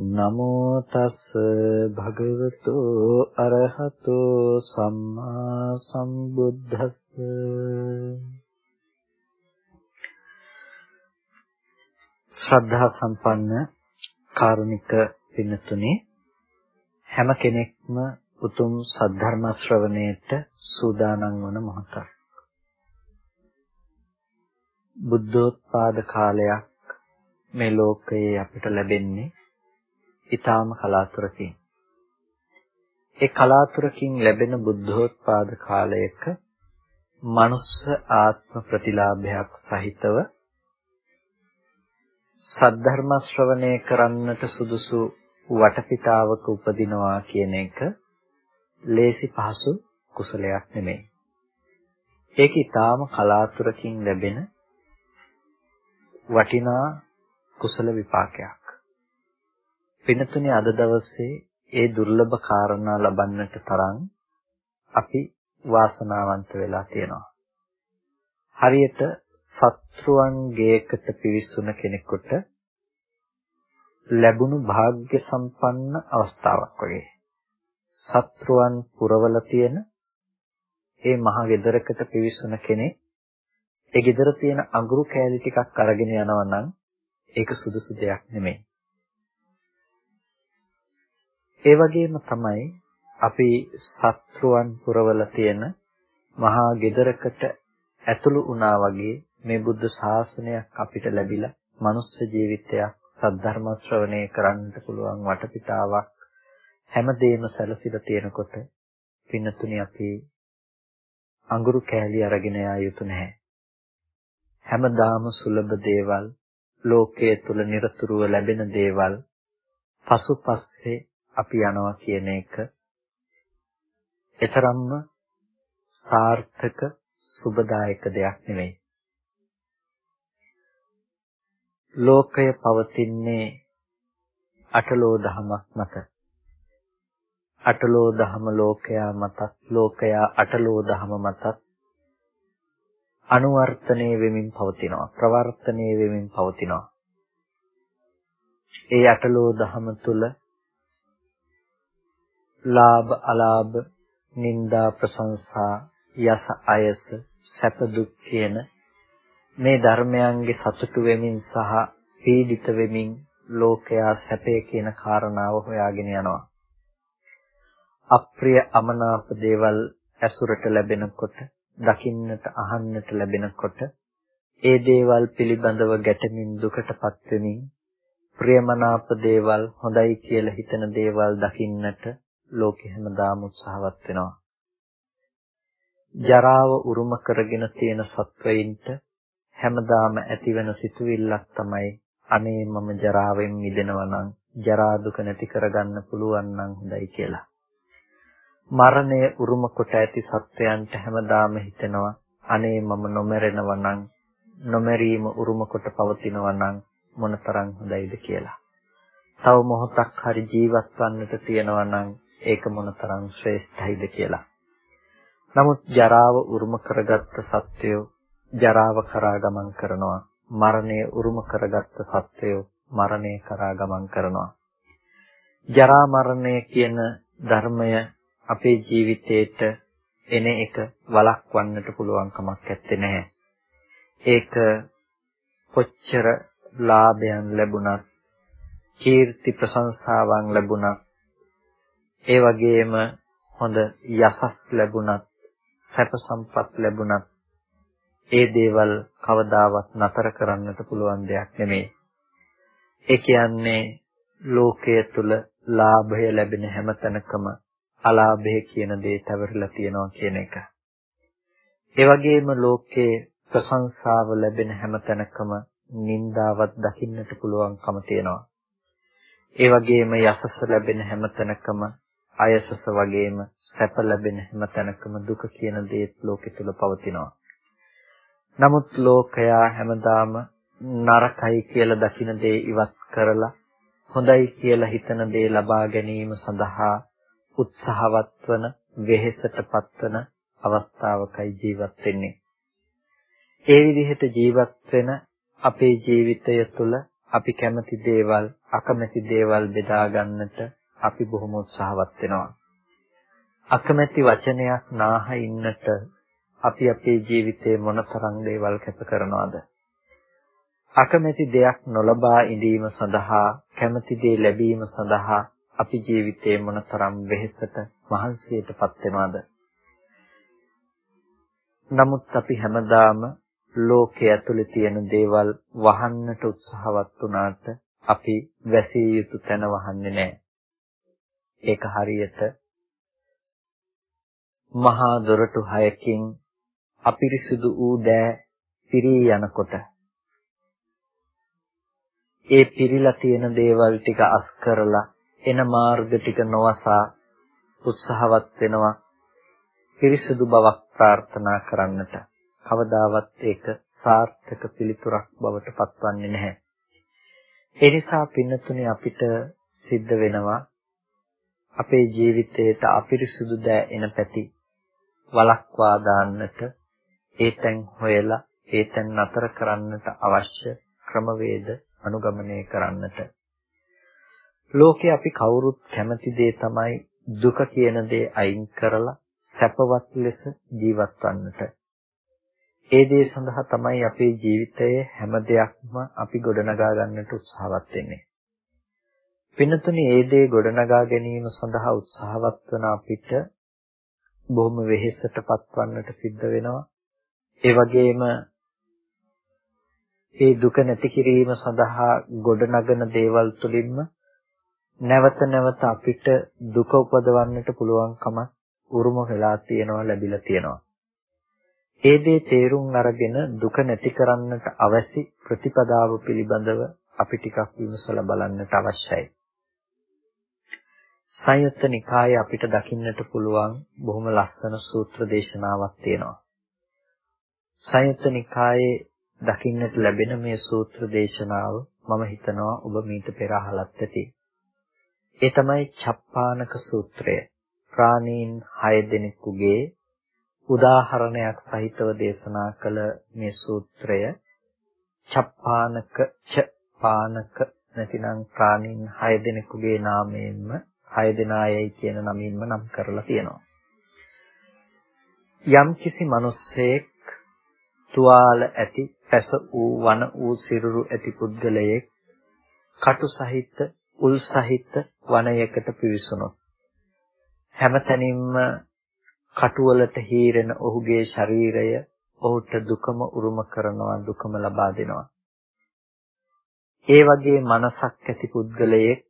නමෝ තස් භගවතු අරහතෝ සම්මා සම්බුද්දස්ස ශ්‍රද්ධා සම්පන්න කාරුණික පින්තුනේ හැම කෙනෙක්ම උතුම් සද්ධර්ම ශ්‍රවණයට සූදානම් වන මොහොතක්. බුද්ධෝත්පාද කාලයක් මේ ලෝකයේ අපිට ලැබෙන්නේ ඊටාම කලාතුරකින්. ඒ කලාතුරකින් ලැබෙන බුද්ධෝත්පාද කාලයක මනුස්ස ආත්ම ප්‍රතිලාභයක් සහිතව සද්ධර්ම ශ්‍රවණය කරන්නට සුදුසු වටපිටාවක උපදිනවා කියන එක ලේසි පහසු කුසලයක් නෙමෙයි. ඒක ඊටාම කලාතුරකින් ලැබෙන වටිනා කුසල විපාකයක්. පිනතුනේ අද දවසේ ඒ දුර්ලභ කාරණා ලබන්නට තරම් අපි වාසනාවන්ත වෙලා තියෙනවා. හරියට සත්‍රුවන් ගේකට පිවිසුන කෙනෙකුට ලැබුණු වාග්ය සම්පන්න අවස්ථාවක් වගේ. සත්‍රුවන් පුරවල තියෙන ඒ මහ ගෙදරකට පිවිසුන කෙනෙක් ඒ ගෙදර තියෙන අඟුරු කෑලි ටිකක් අරගෙන යනවා නම් ඒක සුදුසු දෙයක් නෙමෙයි. ඒ වගේම තමයි අපි සත්‍රුවන් පුරවල තියෙන මහා ගෙදරකට ඇතුළු වුණා වගේ මේ බුද්ධ ශාසනයක් අපිට ලැබිලා මනුස්ස ජීවිතයක් සද්ධර්ම ශ්‍රවණය කරන්නට පුළුවන් වටපිටාවක් හැමදේම සැලසිලා තියෙනකොට පින්නතුනි අපි අඟුරු කෑලි අරගෙන යා යුතු නැහැ. හැමදාම සුලභ දේවල් ලෝකයේ තුල নিরතුරුව ලැබෙන දේවල් පසුපස්සේ අපි යනවා කියන එක එතරම්ම සාර්ථක සුබදායක දෙයක් නෙවෙයි. ලෝකය පවතින්නේ අටලෝ දහමක් මත. අටලෝ දහම ලෝකයා මතත් ලෝකයා අටලෝ දහම මතත් අනුවර්තනයේ වෙමින් පවතිනවා ප්‍රවර්තනයේ වෙමින් පවතිනවා ඒ අටලෝ දහම තුල ලාභ අලාභ නිന്ദා ප්‍රශංසා යස අයස සැප දුක් කියන මේ ධර්මයන්ගේ සතුටු වෙමින් සහ පීඩිත වෙමින් ලෝකයා සැපේ කියන කාරණාව හොයාගෙන යනවා. අප්‍රිය අමනාප දේවල් ඇසුරට ලැබෙනකොට දකින්නට අහන්නට ලැබෙනකොට ඒ දේවල් පිළිබඳව ගැටමින් දුකටපත් වෙමින් ප්‍රියමනාප දේවල් හොඳයි කියලා හිතන දේවල් දකින්නට ලෝකෙ හැමදාම උත්සාහවත් වෙනවා. ජරාව උරුම කරගෙන තියෙන සත්වයින්ට හැමදාම ඇතිවෙන සිතුවිල්ලක් තමයි අනේ මම ජරාවෙන් මිදෙනවා නම් ජරා දුක නැති කරගන්න පුළුවන් නම් හොඳයි කියලා. මරණය උරුම කොට ඇති සත්වයන්ට හැමදාම හිතෙනවා අනේ මම නොමරෙනවා නම් නොමරීම උරුම කොට පවතිනවා නම් මොනතරම් හොඳයිද කියලා. තව මොහොතක් හරි ජීවත් වන්නට තියෙනවා නම් ඒක මොනතරම් ශ්‍රේෂ්ඨයිද කියලා. නමුත් ජරාව උරුම කරගත්ත සත්වයෝ ජරාව කරා ගමන් කරනවා. මරණය උරුම කරගත්ත සත්වයෝ මරණය කරා ගමන් කරනවා. ජරා මරණය කියන ධර්මය අපේ ජීවිතේට එන එක වළක්වන්නට පුළුවන් කමක් නැත්තේ. ඒක කොච්චර ලාභයන් ලැබුණත් කීර්ති ප්‍රශංසාවන් ලැබුණත් ඒ වගේම හොඳ යසස් ලැබුණත් සැප සම්පත් ලැබුණත් ඒ දේවල් කවදාවත් නතර කරන්නට පුළුවන් දෙයක් නෙමෙයි. ඒ කියන්නේ ලෝකයේ තුල ලාභය ලැබෙන හැම තැනකම අලාභය කියන දේ තවරලා තියෙනවා කියන එක. ඒ වගේම ලෝකයේ ප්‍රශංසාව ලැබෙන හැම තැනකම නින්දාවක් දකින්නට පුළුවන්කම තියෙනවා. ඒ වගේම යසස ලැබෙන හැම තැනකම අයසස වගේම සැප ලැබෙන හැම තැනකම දුක කියන දේ ලෝකෙ තුල පවතිනවා. නමුත් ලෝකයා හැමදාම නරකයි කියලා දකින දේ ඉවත් කරලා හොඳයි කියලා හිතන දේ ලබා ගැනීම සඳහා උත්සාහවත් වන වෙහෙසටපත් වන අවස්ථාවකයි ජීවත් වෙන්නේ. ඒ විදිහට ජීවත් වෙන අපේ ජීවිතය තුළ අපි කැමති දේවල් අකමැති දේවල් බෙදා ගන්නට අපි බොහොම උත්සාහවත් වෙනවා. අකමැති වචනයක් නාහ ඉන්නට අපි අපේ ජීවිතේ මොනතරම් දේවල් කැප කරනවද? අකමැති දෙයක් නොලබා ඉඳීම සඳහා කැමති දේ ලැබීම සඳහා අපි ජීවිතේ මොනතරම් වෙහෙසට මහන්සියටපත් වෙනවද? නමුත් අපි හැමදාම ලෝකයේ ඇතුලේ තියෙන දේවල් වහන්නට උත්සාහවත් වුණාට අපි වැසිය යුතු තැන වහන්නේ නැහැ. ඒක හරියට මහා දොරටු හයකින් අපිරිසුදු වූ දෑ පිරී යනකොට ඒ පිරීලා තියෙන දේවල් ටික අස් කරලා එන මාර්ග ටික නොවසා උත්සාහවත් වෙනවා පිරිසුදු බවක් ප්‍රාර්ථනා කරන්නට කවදාවත් ඒක සාර්ථක පිළිතුරක් බවට පත්වන්නේ නැහැ. ඒ නිසා පින්නතුනේ අපිට සිද්ධ වෙනවා අපේ ජීවිතයට අපිරිසුදු දෑ එන පැති වලක්වා දාන්නට ඒ තැන් හොයලා ඒ තැන් නතර කරන්නට අවශ්‍ය ක්‍රමවේද අනුගමනය කරන්නට ලෝකේ අපි කවුරුත් කැමති දේ තමයි දුක කියන දේ අයින් කරලා සැපවත් ලෙස ජීවත් වන්නට. ඒ දේ සඳහා තමයි අපේ ජීවිතයේ හැම දෙයක්ම අපි ගොඩනගා ගන්නට උත්සාහවත් වෙන්නේ. පින්නතුනි ඒ දේ ගොඩනගා ගැනීම සඳහා උත්සාහවත් වන අපිට බොහොම වෙහෙසටපත් වන්නට සිද්ධ වෙනවා. ඒ වගේම ඒ දුක නැති කිරීම සඳහා ගොඩනගන දේවල් තුළින්ම නැවත නැවත අපිට දුක උපදවන්නට පුළුවන්කම උරුම වෙලා තියෙනවා ලැබිලා තියෙනවා. ඒ දේ තේරුම් අරගෙන දුක නැති කරන්නට අවශ්‍ය ප්‍රතිපදාව පිළිබඳව අපි ටිකක් විමසලා බලන්නට අවශ්‍යයි. සංයුත්ත නිකායේ අපිට දකින්නට පුළුවන් බොහොම ලස්සන සූත්‍ර දේශනාවක් තියෙනවා. සංයුත්ත නිකායේ දකින්නට ලැබෙන මේ සූත්‍ර දේශනාව මම හිතනවා ඔබ මීට පෙර අහලත් ඇති. ඒ තමයි චප්පානක සූත්‍රය. ප්‍රාණීන් 6 දෙනෙකුගේ උදාහරණයක් සහිතව දේශනා කළ මේ සූත්‍රය චප්පානක ච පානක නැතිනම් ප්‍රාණීන් 6 දෙනෙකුගේ නාමයෙන්ම හය දෙනායයි කියන නමින්ම නම් කරලා තියෙනවා. යම් කිසි මිනිස්සෙක් තුවාල ඇති පැස වූ වන වූ සිරුරු ඇති පුද්ගලයෙක් කටු සහිත උල් සහිත වනයකට පිවිසුණොත් හැමතැනින්ම කටුවලට හීරෙන ඔහුගේ ශරීරය ඔහුට දුකම උරුම කරනවා දුකම ලබා දෙනවා. ඒ වගේ මනසක් ඇති පුද්ගලයෙක්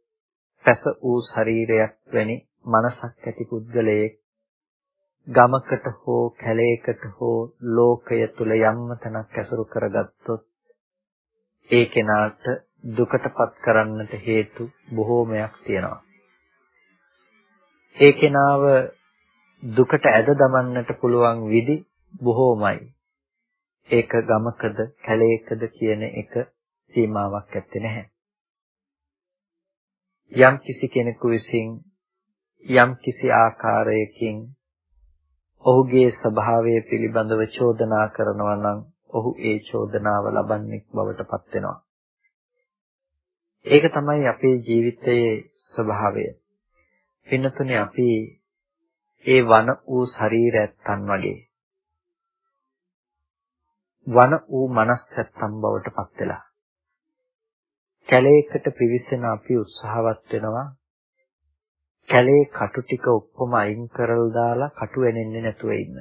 පැස වූ ශරීරයක් වැනි මනසක් ඇති පුද්ගලයෙක් ගමකට හෝ කැලයකට හෝ ලෝකය තුල යම්ම තැනක් ඇසුරු කරගත්තොත් ඒ කෙනාට දුකටපත් කරන්නට හේතු බොහෝමයක් තියෙනවා. ඒ කෙනාව දුකට ඇද දමන්නට පුළුවන් විදි බොහෝමයි. ඒක ගමකද කැලයකද කියන එක සීමාවක් ඇත්තේ නැහැ. යම් කිසි කෙනෙකු විසින් යම් කිසි ආකාරයකින් ඔහුගේ ස්වභාවය පිළිබඳව චෝදනා කරනවා නම් ඔහු ඒ චෝදනාව ලබන්නේ බවට පත් වෙනවා. ඒක තමයි අපේ ජීවිතයේ ස්වභාවය. පින්නතුනේ අපි ඒ වන වූ ශරීරයන් වගේ වන වූ මනස්සත්තම් බවට පත් වෙලා කැලයකට පිවිසෙන අපි උත්සාහවත් වෙනවා කැලේ කටු ටික ඔක්කොම අයින් කරලා දාලා කටු වෙනෙන්නේ නැතුව ඉන්න.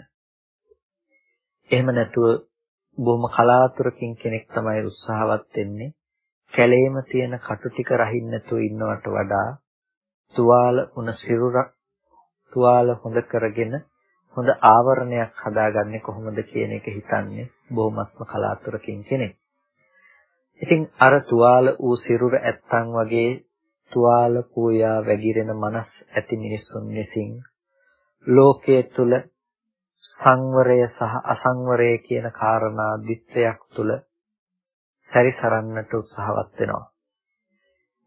එහෙම නැතුව බොහොම කලාතුරකින් කෙනෙක් තමයි උත්සාහවත් වෙන්නේ. කැලේම තියෙන කටු ටික රහින්න නැතුව ඉන්නවට වඩා තුවාල උන සිරුර තුවාල හොඳ කරගෙන හොඳ ආවරණයක් හදාගන්නේ කොහොමද කියන එක හිතන්නේ බොහොමත්ම කලාතුරකින් කෙනෙක්. ඉතින් අර තුවාල ඌ සිරුර ඇත්තන් වගේ තුවාල පූයා වැగిරෙන මනස් ඇති මිනිසුන් විසින් ලෝකයේ තුල සංවරය සහ අසංවරය කියන කාරණා දිත්‍යයක් තුල සැරිසරන්නට උත්සාහවත් වෙනවා.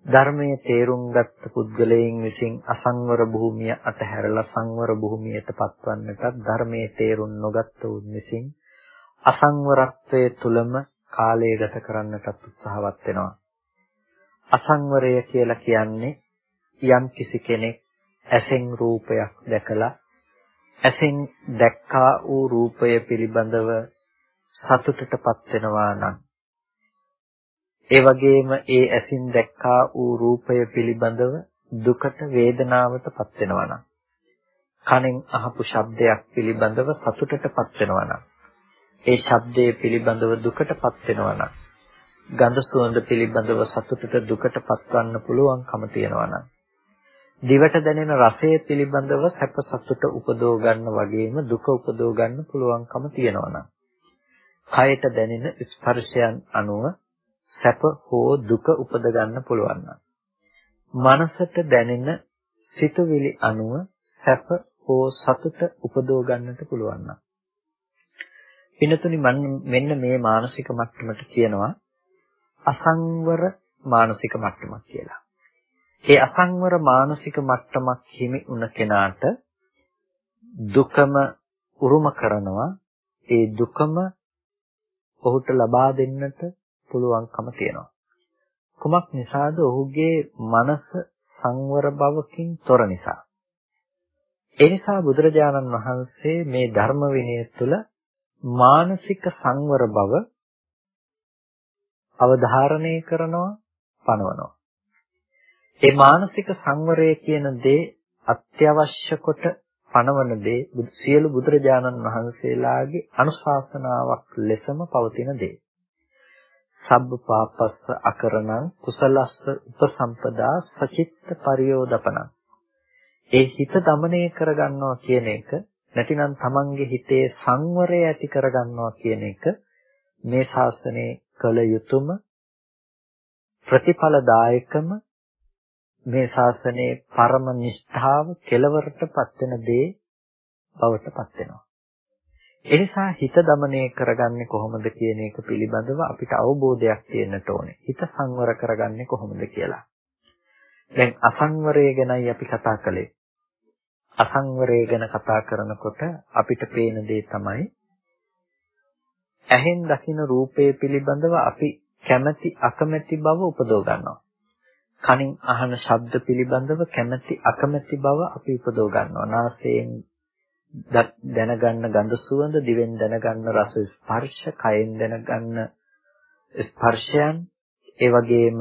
ධර්මයේ තේරුම් ගත්ත පුද්ගලයන් විසින් අසංවර භූමිය අතහැරලා සංවර භූමියට පත්වන්නටත් ධර්මයේ තේරුම් නොගත් උන් විසින් අසංවරත්වයේ තුලම කාලය ගත කරන්නටත් උත්සාහවත් වෙනවා. අසංවරය කියලා කියන්නේ යම් කිසි කෙනෙක් ඇසෙන් රූපයක් දැකලා ඇසෙන් දැක්කා වූ රූපය පිළිබඳව සතුටටපත් වෙනවා නම් ඒ වගේම ඒ ඇසින් දැක්කා වූ රූපය පිළිබඳව දුකට වේදනාවටපත් වෙනවා නම් කනෙන් අහපු ශබ්දයක් පිළිබඳව සතුටටපත් වෙනවා නම් ඒ ශබ්දයේ පිළිබඳව දුකටපත් වෙනවා නම් ගඳ සුවඳ පිළිබඳව සතුටට දුකටපත් වන්න පුළුවන්කම තියෙනවා නම් දිවට දැනෙන රසය පිළිබඳව සැප සතුට උපදව ගන්න වගේම දුක උපදව ගන්න පුළුවන්කම තියෙනවා නම් කයට දැනෙන ස්පර්ශයන් අනුව සැප හෝ දුක උපද ගන්න පුළුවන් නම් මනසට දැනෙන සිතුවිලි අනුව සැප හෝ සතුට උපදව ගන්නට පුළුවන් නම් පිනතුනි මෙන්න මේ මානසික මට්ටමට කියනවා අසංවර මානසික මට්ටමක් කියලා. ඒ අසංවර මානසික මට්ටමක් හිමි වුණ කෙනාට දුකම උරුම කරනවා. ඒ දුකම ඔහුට ලබා දෙන්නට පුළුවන්කම තියෙනවා. කුමක් නිසාද? ඔහුගේ මනස සංවර බවකින් තොර නිසා. ඒ නිසා බුදුරජාණන් වහන්සේ මේ ධර්ම විනය තුළ මානසික සංවර බව අවධාරණය කරනවා පනවනවා. ඒ මානසික සංවරය කියන දේ අත්‍යවශ්‍ය කොට පනවන දේ සියලු බුදුරජාණන් වහන්සේලාගේ අනුශාසනාවක් ලෙසම පවතින දේ. සබ්බ පාපස්ස අකරණං කුසලස්ස උපසම්පදා සචිත්ත පරියෝදපණං. ඒ හිත দমনය කරගන්නවා කියන එක නැතිනම් තමන්ගේ හිතේ සංවරය ඇති කරගන්නවා කියන එක මේ ශාසනයේ කළ යුතුම ප්‍රතිඵලදායකම මේ ශාසනයේ පරම නිෂ්ඨාව කෙලවරටපත් වෙන දේ බවටපත් වෙනවා. එනිසා හිත দমনය කරගන්නේ කොහොමද කියන එක පිළිබඳව අපිට අවබෝධයක් තියෙන්නට ඕනේ. හිත සංවර කරගන්නේ කොහොමද කියලා. දැන් අසංවරය ගැනයි අපි කතා කළේ. අසංවරය ගැන කතා කරනකොට අපිට පේන දේ තමයි ඇහෙන් දකින රූපය පිළිබඳව අපි කැමැති අකමැති බව උපදව ගන්නවා. කනින් අහන ශබ්ද පිළිබඳව කැමැති අකමැති බව අපි උපදව ගන්නවා. නාසයෙන් දැනගන්න ගඳ සුවඳ, දිවෙන් දැනගන්න රස ස්පර්ශ, කයෙන් දැනගන්න ස්පර්ශයන්, ඒ වගේම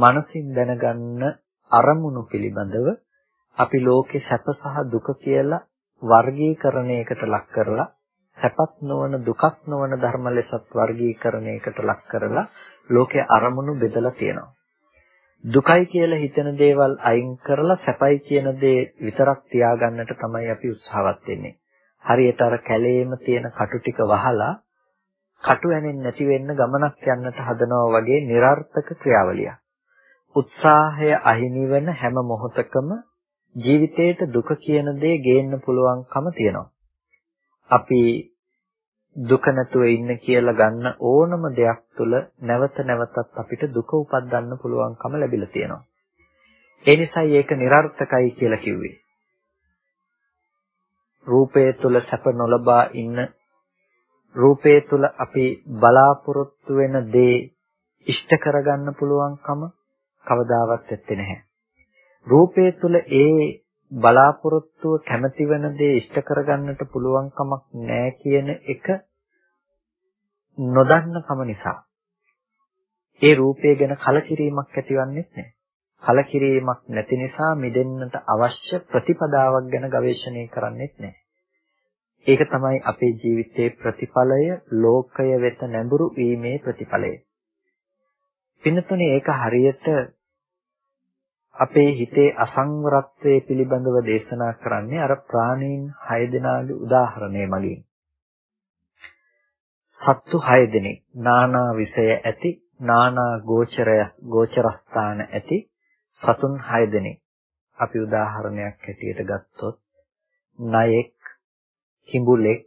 මනසින් දැනගන්න අරමුණු පිළිබඳව අපි ලෝකේ සැප සහ දුක කියලා වර්ගීකරණයකට ලක් කරලා සැපත් නොවන දුකත් නොවන ධර්ම ලෙසත් වර්ගීකරණයකට ලක් කරලා ලෝකේ අරමුණු බෙදලා තියෙනවා. දුකයි කියලා හිතෙන දේවල් අයින් කරලා සැපයි කියන දේ විතරක් තියාගන්නට තමයි අපි උත්සාහවත් වෙන්නේ. හරියට අර කැලේම තියෙන කටු ටික වහලා කටු ඇනෙන්නේ නැති වෙන්න ගමනක් යන්නට හදනවා වගේ નિરර්ථක ක්‍රියාවලියක්. උත්සාහය අහිමි වෙන හැම මොහොතකම ජීවිතේට දුක කියන දේ ගේන්න පුළුවන්කම තියෙනවා. අපි දුක නැතුව ඉන්න කියලා ගන්න ඕනම දෙයක් තුළ නැවත නැවතත් අපිට දුක උපදින්න පුළුවන්කම ලැබිලා තියෙනවා. ඒ නිසායි ඒක નિરර්ථකයි කියලා කිව්වේ. රූපය තුළ සැප නොලබා ඉන්න රූපය තුළ අපි බලාපොරොත්තු වෙන දේ ඉෂ්ට කරගන්න පුළුවන්කම කවදාවත් ඇත්තේ නැහැ. රූපය තුළ ඒ බලාපොරොත්තුව කැමති වෙන දේ ඉෂ්ට කරගන්නට පුළුවන් කමක් නැහැ කියන එක නොදන්නකම නිසා ඒ රූපය ගැන කලකිරීමක් ඇතිවන්නේ නැහැ. කලකිරීමක් නැති නිසා මිදෙන්නට අවශ්‍ය ප්‍රතිපදාවක් ගැන ගවේෂණය කරන්නේත් නැහැ. ඒක තමයි අපේ ජීවිතයේ ප්‍රතිඵලය ලෝකය වෙත නැඹුරු වීමේ ප්‍රතිඵලය. පින්නතුනේ ඒක හරියට අපේ හිතේ අසංවරත්වයේ පිළිබඳව දේශනා කරන්නේ අර ප්‍රාණීන් 6 දෙනාගේ උදාහරණය මගින්. සත්තු 6 දෙනෙක් නානා විෂය ඇති නානා ගෝචරය ගෝචරස්ථාන ඇති සතුන් 6 දෙනෙක් අපි උදාහරණයක් හැටියට ගත්තොත් නයෙක් කිඹුලෙක්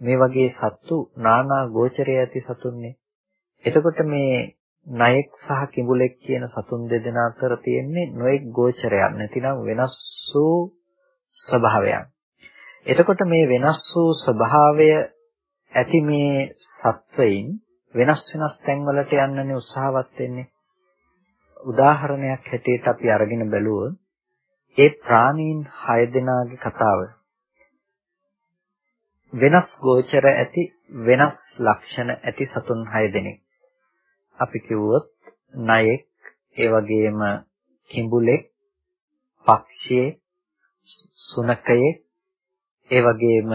මේ වගේ සත්තු නානා ගෝචරය ඇති සතුන්නේ එතකොට මේ නයෙක් සහ කිඹුලෙක් කියන සතුන් දෙදෙනා අතර තියෙන්නේ නොඑක් ගෝචරයක් නැතිනම් වෙනස් වූ ස්වභාවයක්. එතකොට මේ වෙනස් වූ ස්වභාවය ඇති මේ සත්වයින් වෙනස් වෙනස් තැන්වලට යන්නනේ උත්සාහවත් වෙන්නේ. උදාහරණයක් හැටියට අපි අරගෙන බැලුවොත් ඒ ප්‍රාණීන් 6 දෙනාගේ කතාව වෙනස් ගෝචර ඇති වෙනස් ලක්ෂණ ඇති සතුන් 6 දෙනෙක්. අපි කිව්වොත් නයෙක් ඒ වගේම කිඹුලෙක් පක්ෂියෙක් සුනකයෙක් ඒ වගේම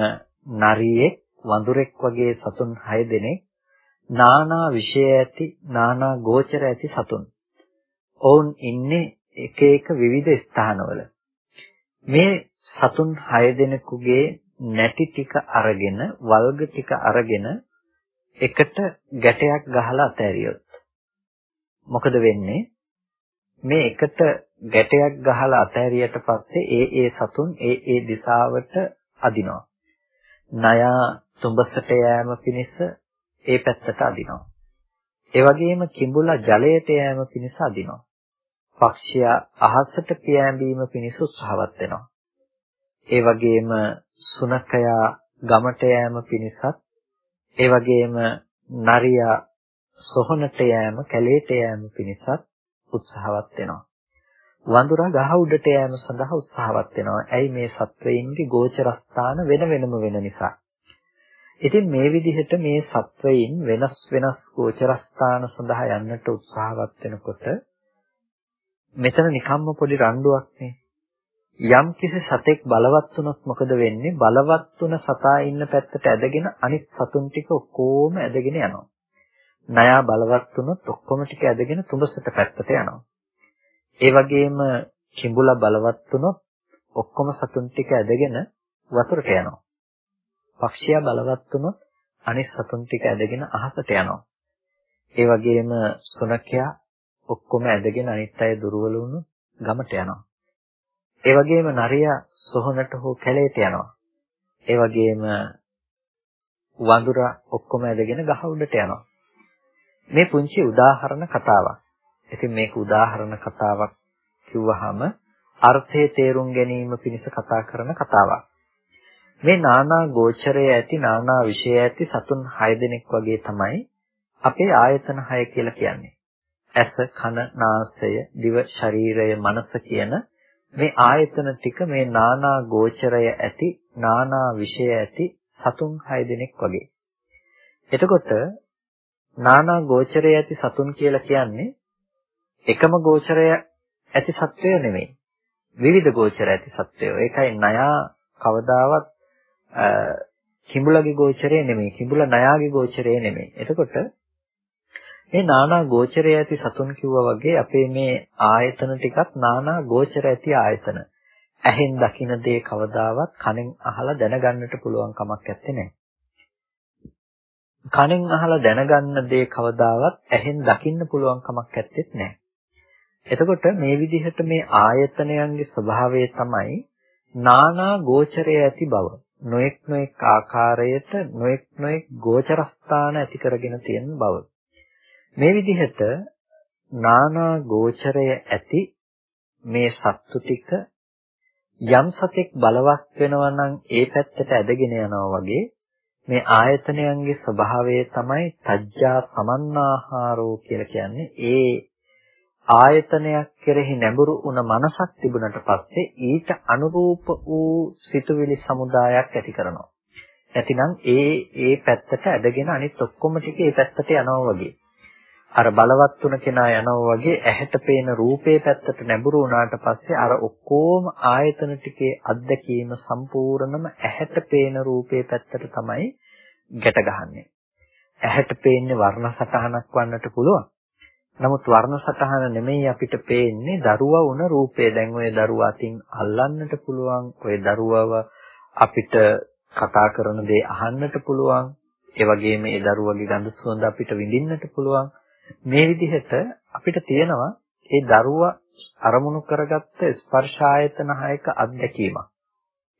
නරියෙක් වඳුරෙක් වගේ සතුන් 6 දෙනෙක් නානා විෂය ඇති නානා ගෝචර ඇති සතුන්. ඔවුන් ඉන්නේ එක එක විවිධ ස්ථානවල. මේ සතුන් 6 දෙනෙකුගේ නැටි ටික අරගෙන වල්ග ටික අරගෙන එකට ගැටයක් ගහලා අතෑරියොත් මොකද වෙන්නේ? මේ එකට ගැටයක් ගහලා අතෑරියට පස්සේ ඒ ඒ සතුන් ඒ ඒ දිශාවට අදිනවා. නයා තුඹසට යෑම පිණිස ඒ පැත්තට අදිනවා. ඒ වගේම කිඹුලා ජලයට යෑම පිණිස අදිනවා. පක්ෂියා අහසට පියෑඹීම පිණිස උත්සාහවත් වෙනවා. ඒ වගේම සුනකයා ගමට යෑම පිණිසත් ඒ වගේම නරියා සොහනට යෑම කැලේට යෑම පිණිසත් උත්සාහවත් වෙනවා. වඳුරා ගහ උඩට යෑම සඳහා උත්සාහවත් වෙනවා. ඇයි මේ සත්වයින්ගේ ගෝචරස්ථාන වෙන වෙනම වෙන නිසා. ඉතින් මේ විදිහට මේ සත්වයින් වෙනස් වෙනස් ගෝචරස්ථාන සඳහා යන්නට උත්සාහවත් වෙනකොට මෙතන නිකම්ම පොඩි රණ්ඩුවක් නේ. යම් කිසි සතෙක් බලවත් වුණොත් මොකද වෙන්නේ? බලවත් වුණ සතා ඉන්න පැත්තට ඇදගෙන අනිත් සතුන් ටික ඔක්කොම ඇදගෙන යනවා. නයා බලවත් වුණොත් ඔක්කොම ටික ඇදගෙන තුඹසට පැත්තට යනවා. ඒ වගේම කිඹුලා බලවත් වුණොත් ඔක්කොම සතුන් ටික ඇදගෙන වතුරට යනවා. පක්ෂියා බලවත් වුණොත් අනිත් සතුන් ටික ඇදගෙන අහසට යනවා. ඒ වගේම සුනකයා ඔක්කොම ඇදගෙන අනිත් අය දුර්වල වුණොත් ගමට යනවා. ඒ වගේම නරියා සොහනට හෝ කැලේට යනවා. ඒ වගේම වඳුරා ඔක්කොම ඇදගෙන ගහ උඩට යනවා. මේ පුංචි උදාහරණ කතාවක්. ඉතින් මේක උදාහරණ කතාවක් කිව්වහම අර්ථයේ තේරුම් ගැනීම පිණිස කතා කරන කතාවක්. මේ නානා ගෝචරය ඇති නානා විෂය ඇති සතුන් 6 දෙනෙක් වගේ තමයි අපේ ආයතන 6 කියලා කියන්නේ. ඇස, කන, නාසය, දිව, ශරීරය, මනස කියන මේ ආයතන ටික මේ නානා ගෝචරය ඇති නානා විෂය ඇති සතුන් 6 දෙනෙක් වගේ. එතකොට නානා ගෝචරය ඇති සතුන් කියලා කියන්නේ එකම ගෝචරය ඇති සත්වය නෙමෙයි. විවිධ ගෝචර ඇති සත්වයෝ. ඒකයි නයා කවදාවත් කිඹුලගේ ගෝචරය නෙමෙයි. කිඹුල නයාගේ ගෝචරය නෙමෙයි. එතකොට මේ නානා ගෝචරය ඇති සතුන් කිව්වා වගේ අපේ මේ ආයතන ටිකත් නානා ගෝචර ඇති ආයතන. ඇහෙන් දකින දේ කවදාවත් කනෙන් අහලා දැනගන්නට පුළුවන් කමක් නැත්තේ. කනෙන් අහලා දැනගන්න දේ කවදාවත් ඇහෙන් දකින්න පුළුවන් කමක් නැත්තේ නෑ. එතකොට මේ විදිහට මේ ආයතනයන්ගේ ස්වභාවය තමයි නානා ගෝචරය ඇති බව. නොඑක් නොඑක් ආකාරයට නොඑක් නොඑක් ගෝචරස්ථාන ඇති කරගෙන තියෙන බව. මේ විදිහට නානා ගෝචරය ඇති මේ සත්තු ටික යම් සතෙක් බලවත් වෙනවා නම් ඒ පැත්තට ඇදගෙන යනවා වගේ මේ ආයතනයන්ගේ ස්වභාවය තමයි තජ්ජා සමන්නාහාරෝ කියලා කියන්නේ ඒ ආයතනයක් කෙරෙහි නැඹුරු වුණ මනසක් තිබුණට පස්සේ ඊට අනුරූප වූ සිතුවිලි සමුදායක් ඇති කරනවා. නැතිනම් ඒ ඒ පැත්තට ඇදගෙන අනිත් ඔක්කොම ටික ඒ පැත්තට යනවා වගේ. අර බලවත් තුන කෙනා යනවා වගේ ඇහැට පේන රූපේ පැත්තට නැඹුරු වුණාට පස්සේ අර ඔක්කොම ආයතන ටිකේ අත්දැකීම සම්පූර්ණම ඇහැට පේන රූපේ පැත්තට තමයි ගැට ගහන්නේ. ඇහැට පේන්නේ වර්ණ සටහනක් වන්නට පුළුවන්. නමුත් වර්ණ සටහන නෙමෙයි අපිට පේන්නේ දරුවා වුණ රූපේ. දැන් ওই දරුවා අතින් අල්ලන්නට පුළුවන්. ওই දරුවව අපිට කතා කරන දේ අහන්නට පුළුවන්. ඒ වගේම ඒ දරුවගේ ගඳ සුවඳ අපිට විඳින්නට පුළුවන්. මේ විදිහට අපිට තියෙනවා ඒ දරුවා අරමුණු කරගත්ත ස්පර්ශ ආයතන හයක අත්දැකීමක්.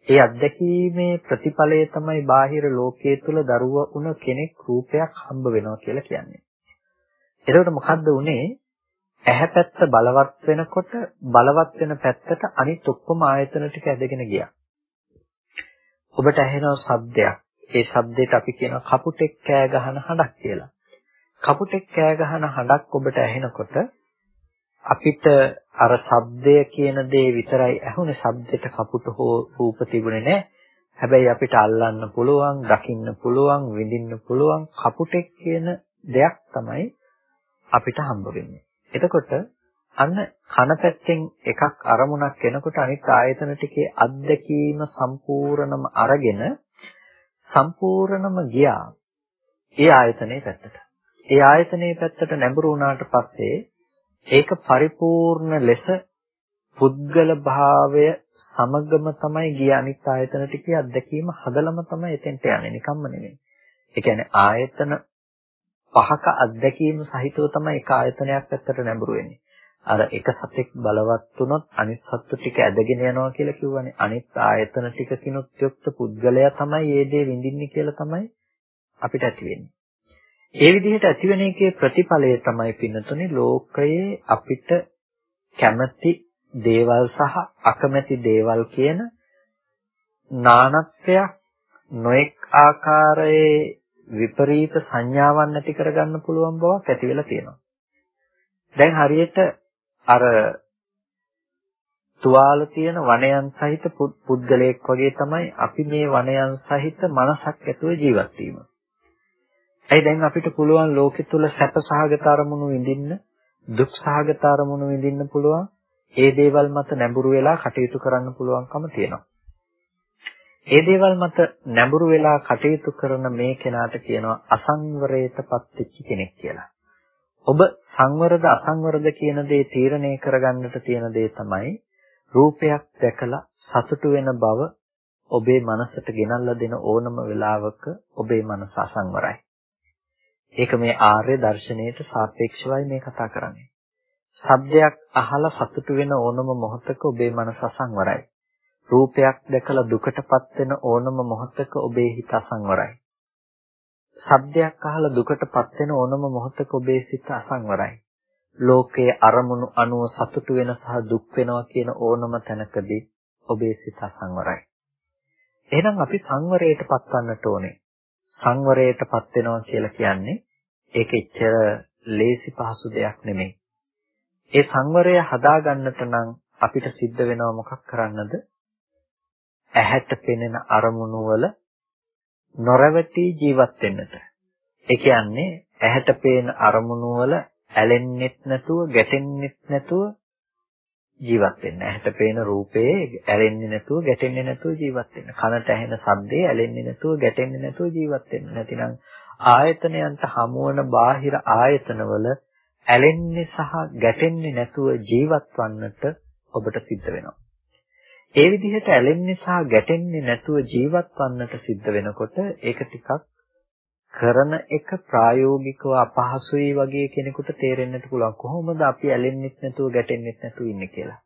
ඒ අත්දැකීමේ ප්‍රතිඵලය තමයි බාහිර ලෝකයේ තුල දරුවා වුණ කෙනෙක් රූපයක් හම්බ වෙනවා කියලා කියන්නේ. එතකොට මොකද්ද උනේ? ඇහැ පැත්ත බලවත් වෙනකොට බලවත් වෙන පැත්තට අනිත් ඔක්කොම ආයතන ටික ඇදගෙන ගියා. ඔබට ඇහෙනවා ශබ්දයක්. ඒ ශබ්දයට අපි කියනවා කපුටෙක් කෑ ගහන හඬක් කියලා. කපුටෙක් කෑ ගහන හඬක් ඔබට ඇහෙනකොට අපිට අර ශබ්දය කියන දේ විතරයි ඇහුනේ ශබ්දෙට කපුට හෝ රූප තිබුණේ නැහැ. හැබැයි අපිට අල්ලන්න පුළුවන්, දකින්න පුළුවන්, විඳින්න පුළුවන් කපුටෙක් කියන දෙයක් තමයි අපිට හම්බ වෙන්නේ. එතකොට අන්න කන පැත්තෙන් එකක් අරමුණක් එනකොට අනිත් ආයතන ටිකේ අත්දැකීම සම්පූර්ණම අරගෙන සම්පූර්ණම ගියා ඒ ආයතනයේ පැත්තට. ඒ ආයතනයේ පැත්තට නැඹුරු වුණාට පස්සේ ඒක පරිපූර්ණ ලෙස පුද්ගල භාවය සමගම තමයි ගිය අනිත් ආයතන ටිකේ අත්දැකීම හදලම තමයි එතෙන්ට යන්නේ නිකම්ම නෙමෙයි. ඒ කියන්නේ ආයතන පහක අත්දැකීම සහිතව තමයි එක ආයතනයක් පැත්තට නැඹුරු වෙන්නේ. අර එක සතෙක් බලවත් වුණොත් අනිත් සත්තු ටික ඇදගෙන යනවා කියලා කිව්වනේ. අනිත් ආයතන ටිකකිනුත් යුක්ත පුද්ගලයා තමයි මේ දේ විඳින්නේ කියලා තමයි අපිට ඇති වෙන්නේ. ඒ විදිහට ඇතිවෙන එකේ ප්‍රතිඵලය තමයි පින්නතුනේ ලෝකයේ අපිට කැමති දේවල් සහ අකමැති දේවල් කියන නානත්වයක් නොඑක් ආකාරයේ විපරීත සංඥාවන් ඇති කරගන්න පුළුවන් බවක් ඇති වෙලා තියෙනවා. දැන් හරියට අර තුවාල තියෙන වනයන් සහිත පුද්ගලයෙක් වගේ තමයි අපි මේ වනයන් සහිත මනසක් ඇතුව ජීවත් වීම. ඇයි දැන් අපිට පුළුවන් ලෝකෙ තුල සැප සහගත අරමුණු විඳින්න, දුක් සහගත අරමුණු විඳින්න පුළුවන්. ඒ දේවල් මත නැඹුරු වෙලා කටයුතු කරන්න පුළුවන්කම තියෙනවා. ඒ දේවල් මත නැඹුරු වෙලා කටයුතු කරන මේ කෙනාට කියනවා අසංවරයටපත් වෙච්ච කෙනෙක් කියලා. ඔබ සංවරද අසංවරද කියන දේ තීරණය කරගන්නට තියෙන දේ තමයි රූපයක් දැකලා සතුටු වෙන බව ඔබේ මනසට ගෙනල්ලා දෙන ඕනම වෙලාවක ඔබේ මනස අසංවරයි. ඒක මේ ආර්ය දර්ශනයට සාපේක්ෂවයි මේ කතා කරන්නේ. ශබ්දයක් අහලා සතුටු වෙන ඕනම මොහොතක ඔබේ මනස අසංවරයි. රූපයක් දැකලා දුකටපත් වෙන ඕනම මොහොතක ඔබේ හිත අසංවරයි. ශබ්දයක් අහලා දුකටපත් වෙන ඕනම මොහොතක ඔබේ සිත අසංවරයි. ලෝකයේ අරමුණු අනුව සතුටු වෙන සහ දුක් වෙනවා කියන ඕනම තැනකදී ඔබේ සිත අසංවරයි. එහෙනම් අපි සංවරයට පත්වන්නට ඕනේ. සංවරයටපත් වෙනවා කියලා කියන්නේ ඒක එච්චර ලේසි පහසු දෙයක් නෙමෙයි. ඒ සංවරය හදාගන්නට නම් අපිට සිද්ධ වෙනවා මොකක් කරන්නද? ඇහැට පෙනෙන අරමුණු වල නොරවටි ජීවත් වෙන්නට. ඒ කියන්නේ ඇහැට පේන අරමුණු වල ඇලෙන්නෙත් නැතුව, ගැටෙන්නෙත් නැතුව ජීවත් වෙන්න. ඇහැට පේන රූපේ ඇලෙන්නේ නැතුව, ගැටෙන්නේ නැතුව ජීවත් වෙන්න. කනට ඇහෙන ශබ්දේ ඇලෙන්නේ නැතුව, ගැටෙන්නේ නැතුව ජීවත් වෙන්න. නැතිනම් ආයතනයන්ට හමුවන බාහිර ආයතනවල ඇලෙන්නේ සහ ගැටෙන්නේ නැතුව ජීවත් වන්නට ඔබට සිද්ධ වෙනවා. ඒ විදිහට ඇලෙන්නේ සහ ගැටෙන්නේ නැතුව ජීවත් වන්නට සිද්ධ වෙනකොට ඒක ටිකක් කරන එක ප්‍රායෝගිකව අපහසුයි වගේ කෙනෙකුට තේරෙන්නට පුළුවන් කොහොමද අපි ඇලෙන්නෙත් නැතුව ගැටෙන්නෙත් නැතුව ඉන්නේ කියලා.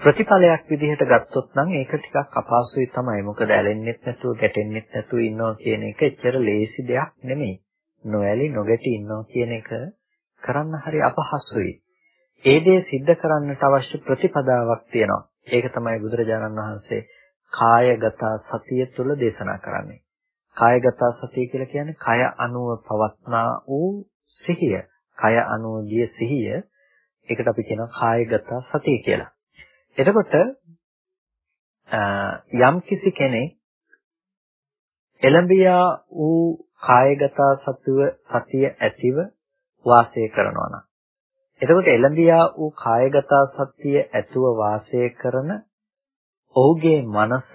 ප්‍රතිඵලයක් විදිහට ගත්තොත් නම් ඒක ටිකක් අපහසුයි තමයි. මොකද ඇලෙන්නෙත් නැතුව ගැටෙන්නෙත් නැතුව ඉන්නවා කියන එක එච්චර ලේසි දෙයක් නෙමෙයි. නොඇලි නොගැටි ඉන්නවා කියන එක කරන්න හරි අපහසුයි. ඒ දේ सिद्ध කරන්නට අවශ්‍ය ප්‍රතිපදාවක් තියෙනවා. ඒක තමයි බුදුරජාණන් වහන්සේ කායගත සතිය තුළ දේශනා කරන්නේ. කායගත සතිය කියලා කියන්නේ කය අනුව පවත්නා වූ සිහිය. කය අනුව ගිය සිහිය. ඒකට අපි කියනවා කායගත සතිය කියලා. එතකොට යම් කිසි කෙනෙක් එළඹියා වූ කායගත සතුව සතිය ඇතිව වාසය කරනවා නම් එතකොට එළඹියා වූ කායගත සතිය ඇතුව වාසය කරන ඔහුගේ මනස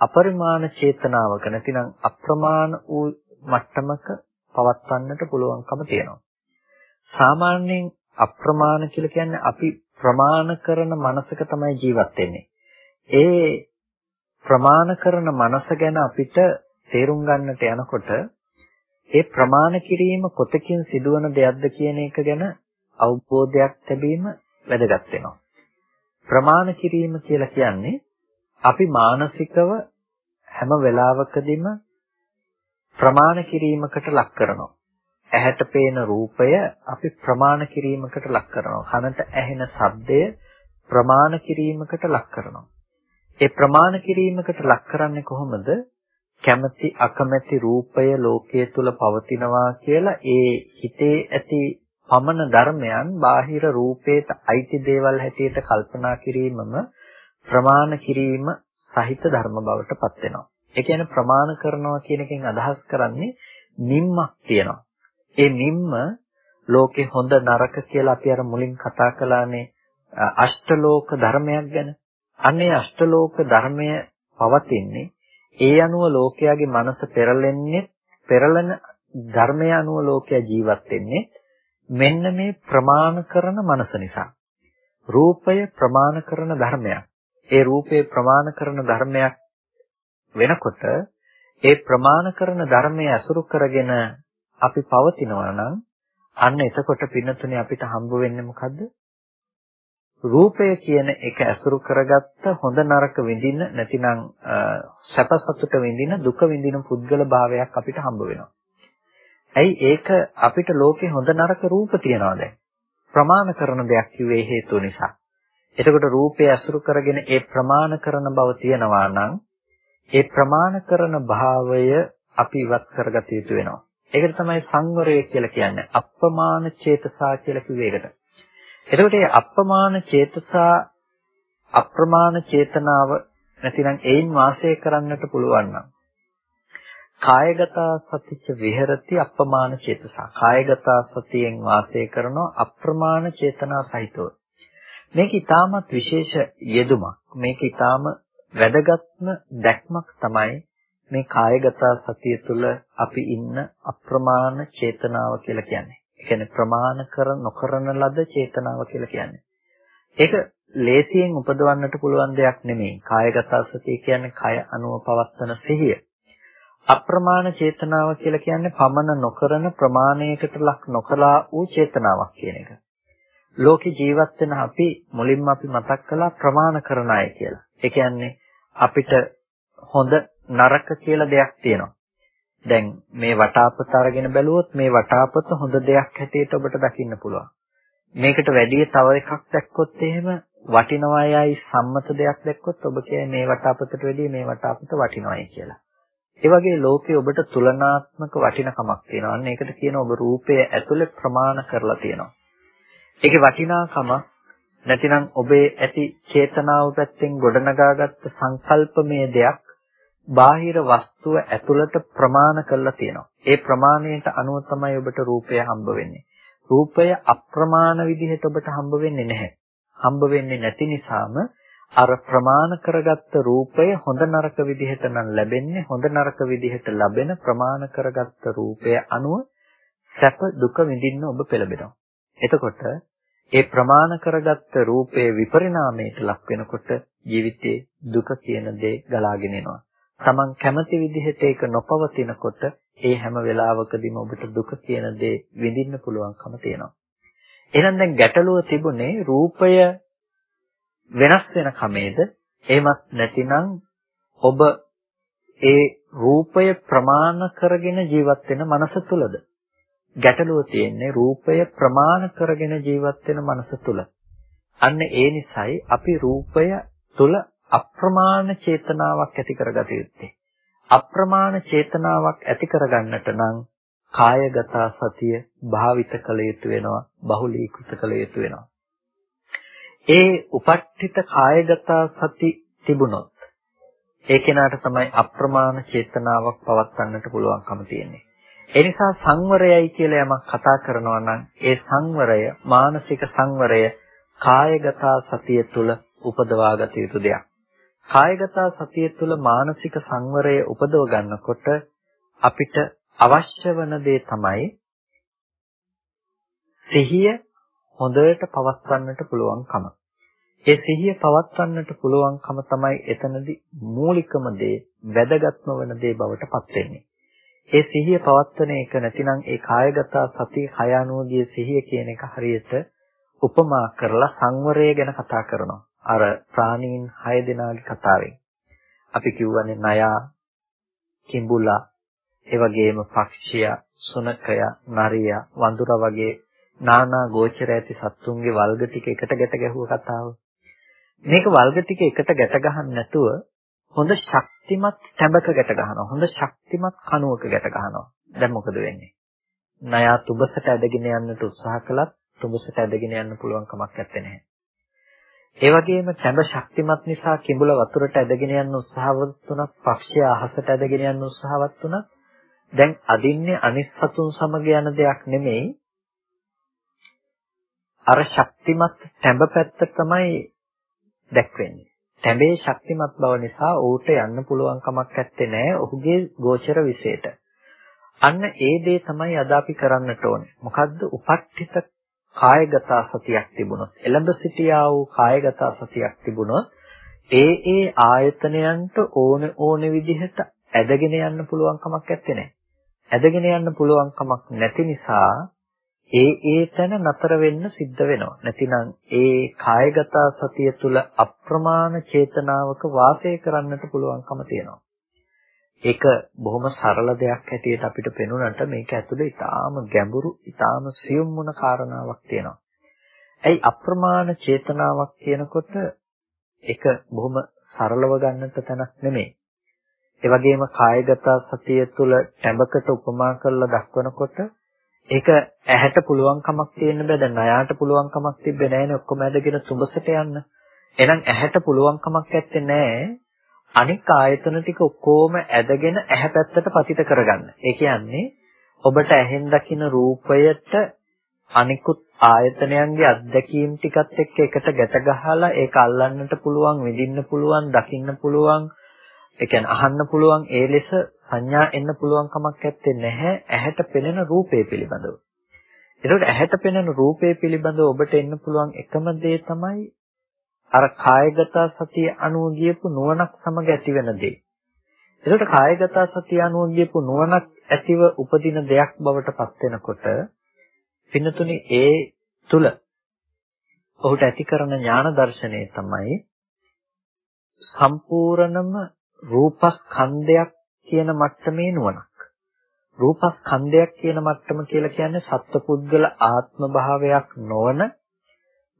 අපරිමාණ චේතනාවක නැතිනම් අප්‍රමාණ වූ මට්ටමක පවත්වන්නට පුළුවන්කම තියෙනවා. සාමාන්‍යයෙන් අප්‍රමාණ කියලා කියන්නේ අපි ප්‍රමාණ කරන මනසක තමයි ජීවත් වෙන්නේ. ඒ ප්‍රමාණ කරන මනස ගැන අපිට තේරුම් ගන්නට යනකොට ඒ ප්‍රමාණ කිරීම කොතකින් සිදුවන දෙයක්ද කියන එක ගැන අවබෝධයක් ලැබීම වැදගත් වෙනවා. ප්‍රමාණ කිරීම කියලා කියන්නේ අපි මානසිකව හැම වෙලාවකදීම ප්‍රමාණ කිරීමකට ලක් කරනවා. ඇහැට පේන රූපය අපි ප්‍රමාණ කිරීමකට ලක් කරනවා. කනට ඇහෙන ශබ්දය ප්‍රමාණ කිරීමකට ලක් කරනවා. ඒ ප්‍රමාණ කිරීමකට ලක් කරන්නේ කොහොමද? කැමැති අකමැති රූපය ලෝකයේ තුල පවතිනවා කියලා ඒ හිතේ ඇති පමණ ධර්මයන් බාහිර රූපේට අයිති දේවල් හැටියට කල්පනා කිරීමම ප්‍රමාණ කිරීම සහිත ධර්ම බවට පත් වෙනවා. ඒ කියන්නේ ප්‍රමාණ කරනවා කියන එකෙන් අදහස් කරන්නේ නිම්මක් තියෙනවා. ඒ නිම්ම ලෝකේ හොඳ නරක කියලා අපි අර මුලින් කතා කළානේ අෂ්ටලෝක ධර්මයක් ගැන. අන්නේ අෂ්ටලෝක ධර්මය පවතින්නේ ඒ අනුව ලෝකයාගේ මනස පෙරලෙන්නේ පෙරලන ධර්මය අනුව ලෝකයා ජීවත් වෙන්නේ මෙන්න මේ ප්‍රමාණ කරන මනස නිසා. රූපය ප්‍රමාණ කරන ධර්මයක්. ඒ රූපේ ප්‍රමාණ කරන ධර්මයක් වෙනකොට ඒ ප්‍රමාණ කරන ධර්මයේ අසුරු කරගෙන අපි පවතිනවා නම් අන්න එතකොට පින්නතුනේ අපිට හම්බ වෙන්නේ මොකද්ද? රූපය කියන එක අසුරු කරගත්ත හොඳ නරක විඳින නැතිනම් සැප සතුට විඳින දුක විඳින පුද්ගල භාවයක් අපිට හම්බ වෙනවා. ඇයි ඒක අපිට ලෝකේ හොඳ නරක රූප තියනවා දැන්. ප්‍රමාණ කරන දෙයක් කිව්වේ හේතුව නිසා. එතකොට රූපය අසුරු කරගෙන ඒ ප්‍රමාණ කරන බව තියනවා නම් ඒ ප්‍රමාණ කරන භාවය අපි ඉවත් කරගත යුතු වෙනවා. ඒකට තමයි සංවරය කියලා කියන්නේ. අප්‍රමාණ චේතසා කියලා කිව්වේ ඒකට. එතකොට මේ අප්‍රමාණ චේතසා අප්‍රමාණ චේතනාව නැතිනම් ඒයින් වාසය කරන්නට පුළුවන් නම් කායගත සතිච්ච විහෙරති අප්‍රමාණ චේතසා. කායගත සතියෙන් වාසය කරනවා අප්‍රමාණ චේතනා සහිතව. මේක ඊටමත් විශේෂ යෙදුමක්. මේක ඊටම වැදගත්ම දැක්මක් තමයි මේ කායගත සතිය තුළ අපි ඉන්න අප්‍රමාණ චේතනාව කියලා කියන්නේ. ඒ කියන්නේ ප්‍රමාණ කර නොකරන ලද චේතනාව කියලා කියන්නේ. ඒක ලේසියෙන් උපදවන්නට පුළුවන් දෙයක් නෙමෙයි. කායගත සතිය කියන්නේ කය අනුව පවත්වන සිහිය. අප්‍රමාණ චේතනාව කියලා කියන්නේ පමන නොකරන ප්‍රමාණයකට ලක් නොකලා වූ චේතනාවක් කියන එක. ලෝකේ ජීවත් වෙන අපි මුලින්ම අපි මතක් කළා ප්‍රමාණ කරන අය කියලා. ඒ කියන්නේ අපිට හොඳ නරක කියලා දෙයක් තියෙනවා. දැන් මේ වටාපත අරගෙන බැලුවොත් මේ වටාපත හොඳ දෙයක් හැටියට ඔබට දකින්න පුළුවන්. මේකට වැඩිය තව එකක් දැක්කොත් එහෙම වටිනවයයි සම්මත දෙයක් දැක්කොත් ඔබ කියයි මේ වටාපතට වැඩිය මේ වටාපත වටිනවයි කියලා. ඒ වගේ ලෝකේ ඔබට තුලනාත්මක වටිනකමක් තියෙනවා. අන්න ඒකට කියන ඔබ රූපය ඇතුලේ ප්‍රමාණ කරලා තියෙනවා. ඒකේ වටිනාකම නැතිනම් ඔබේ ඇති චේතනාව පැත්තෙන් ගොඩනගාගත්ත සංකල්පමය දෙයක් බාහිර වස්තුව ඇතුළට ප්‍රමාණ කරලා තියෙනවා. ඒ ප්‍රමාණයට අනුව තමයි ඔබට රූපය හම්බ වෙන්නේ. රූපය අප්‍රමාණ විදිහට ඔබට හම්බ වෙන්නේ නැහැ. හම්බ වෙන්නේ නැති නිසාම අර ප්‍රමාණ කරගත්ත රූපය හොඳ නරක විදිහට නම් ලැබෙන්නේ හොඳ නරක විදිහට ලැබෙන ප්‍රමාණ කරගත්ත රූපය අනුව සැප දුක විඳින්න ඔබ පෙළඹෙනවා. එතකොට ඒ ප්‍රමාණ කරගත්ත රූපයේ විපරිණාමයට ලක් වෙනකොට ජීවිතේ දුක කියන දේ ගලාගෙන එනවා. Taman කැමති විදිහට ඒක නොපවතිනකොට ඒ හැම වෙලාවකදීම ඔබට දුක කියන දේ විඳින්න පුළුවන්කම තියෙනවා. එහෙනම් දැන් ගැටලුව තිබුණේ රූපය වෙනස් වෙන කමේද? එහෙමත් නැතිනම් ඔබ ඒ රූපය ප්‍රමාණ කරගෙන ජීවත් වෙන මනස තුලද? ගැටලුව තියෙන්නේ රූපය ප්‍රමාණ කරගෙන ජීවත් වෙන මනස තුල. අන්න ඒ නිසායි අපි රූපය තුල අප්‍රමාණ චේතනාවක් ඇති කරගත යුත්තේ. අප්‍රමාණ චේතනාවක් ඇති කරගන්නට නම් කායගත සතිය භාවිත කළ යුතු වෙනවා බහුලීකృత කළ යුතු වෙනවා. ඒ උපට්ඨිත කායගත සති තිබුණොත් ඒ කෙනාට තමයි අප්‍රමාණ චේතනාවක් පවත්වන්නට පුළුවන්කම තියෙන්නේ. ඒ නිසා සංවරයයි කියලා යමක් කතා කරනවා නම් ඒ සංවරය මානසික සංවරය කායගත සතිය තුළ උපදවාගත යුතු දෙයක්. කායගත සතිය තුළ මානසික සංවරය උපදව ගන්නකොට අපිට අවශ්‍ය වන දේ තමයි සිහිය හොඳට පවත්වන්නට පුළුවන්කම. ඒ සිහිය පවත්වන්නට පුළුවන්කම තමයි එතනදී මූලිකම දේ, වැදගත්ම වන දේ බවට පත් වෙන්නේ. ඒ සිහිය පවත්වන එක නැතිනම් ඒ කායගත සතිය කය අනුවගේ සිහිය කියන එක හරියට උපමා කරලා සංවරය ගැන කතා කරනවා. අර ප්‍රාණීන් 6 දෙනාගේ කතාවෙන්. අපි කියවනේ නයා, කිඹුලා, ඒ වගේම පක්ෂියා, සුනකයා, නරියා, වඳුරා වගේ නානා ගෝචර ඇති සත්තුන්ගේ වල්ග ටික එකට ගැට ගැහුව කතාව. මේක වල්ග ටික එකට ගැට ගහන්න නැතුව හොඳ ශක්තිමත් තැඹක ගැට ගන්නවා. හොඳ ශක්තිමත් කණුවක ගැට ගන්නවා. දැන් මොකද වෙන්නේ? නයා තුබසට ඇදගෙන යන්නට උත්සාහ කළත් තුබසට ඇදගෙන යන්න පුළුවන් කමක් නැත්තේ. ඒ වගේම තැඹ ශක්තිමත් නිසා කිඹුල වතුරට ඇදගෙන යන්න උත්සාහවත් වුණත්, පක්ෂිය අහසට ඇදගෙන යන්න උත්සාහවත් වුණත් දැන් අදින්නේ අනිත් සතුන් සමග යන දෙයක් නෙමෙයි අර ශක්තිමත් තැඹ පැත්ත තමයි දැක්වෙන්නේ. තැඹේ ශක්තිමත් බව නිසා ඌට යන්න පුළුවන් කමක් නැත්තේ නෑ ඔහුගේ ගෝචර විශේෂයට. අන්න ඒ දේ තමයි අද අපි කරන්නට ඕනේ. මොකද්ද? උපට්ඨිත කායගත සතියක් තිබුණොත්, එළඹ සිටියා වූ කායගත සතියක් තිබුණොත්, ඒ ඒ ආයතනයන්ට ඕන ඕන විදිහට ඇදගෙන යන්න පුළුවන් කමක් නැත්තේ නෑ. ඇදගෙන යන්න පුළුවන් කමක් නැති නිසා ඒ ඒ තැන නතර වෙන්න සිද්ධ වෙනවා. නැතිනම් ඒ කායගත සතිය තුළ අප්‍රමාණ චේතනාවක වාසය කරන්නට පුළුවන්කම තියෙනවා. ඒක බොහොම සරල දෙයක් හැටියට අපිට පෙනුනට මේක ඇතුලේ ඊටාම ගැඹුරු, ඊටාම සියුම් වුණ කාරණාවක් තියෙනවා. ඇයි අප්‍රමාණ චේතනාවක් කියනකොට ඒක බොහොම සරලව ගන්නට තැනක් නෙමෙයි. ඒ වගේම කායගත සතිය තුළ ටැඹකට උපමා කරලා දක්වනකොට ඒක ඇහැට පුළුවන් කමක් තියෙන්න බෑ. දැන් නයාට පුළුවන් කමක් තිබ්බේ නෑනේ ඔක්කොම ඇදගෙන සුඹසට යන්න. එහෙනම් ඇහැට පුළුවන් කමක් නැත්තේ නෑ. අනික් ආයතන ටික ඔක්කොම ඇදගෙන ඇහැ පැත්තට පතිත කරගන්න. ඒ කියන්නේ ඔබට ඇහෙන් දකින රූපයට අනිකුත් ආයතනයන්ගේ අත්දැකීම් ටිකත් එක්ක එකට ගැට ගහලා ඒක අල්ලන්නට පුළුවන්, විඳින්න පුළුවන්, දකින්න පුළුවන්, ඒ කියන්නේ අහන්න පුළුවන් ඒ ලෙස සංඥා එන්න පුළුවන් කමක් නැත්තේ නැහැ ඇහැට පෙනෙන රූපේ පිළිබඳව. ඒකට ඇහැට පෙනෙන රූපේ පිළිබඳව ඔබට එන්න පුළුවන් එකම දේ තමයි අර කායගත සතිය අනුව ගියපු නුවණක් සමග ඇතිවෙන දේ. ඒකට කායගත සතිය අනුව ගියපු නුවණක් ඇතිව උපදින දෙයක් බවට පත් වෙනකොට පින්නතුනි ඒ තුල ඔහුට ඇති කරන ඥාන දර්ශනය තමයි සම්පූර්ණම රූපස්කන්ධයක් කියන මට්ටමේ නුවණක්. රූපස්කන්ධයක් කියන මට්ටම කියලා කියන්නේ සත්පුද්ගල ආත්ම භාවයක් නොවන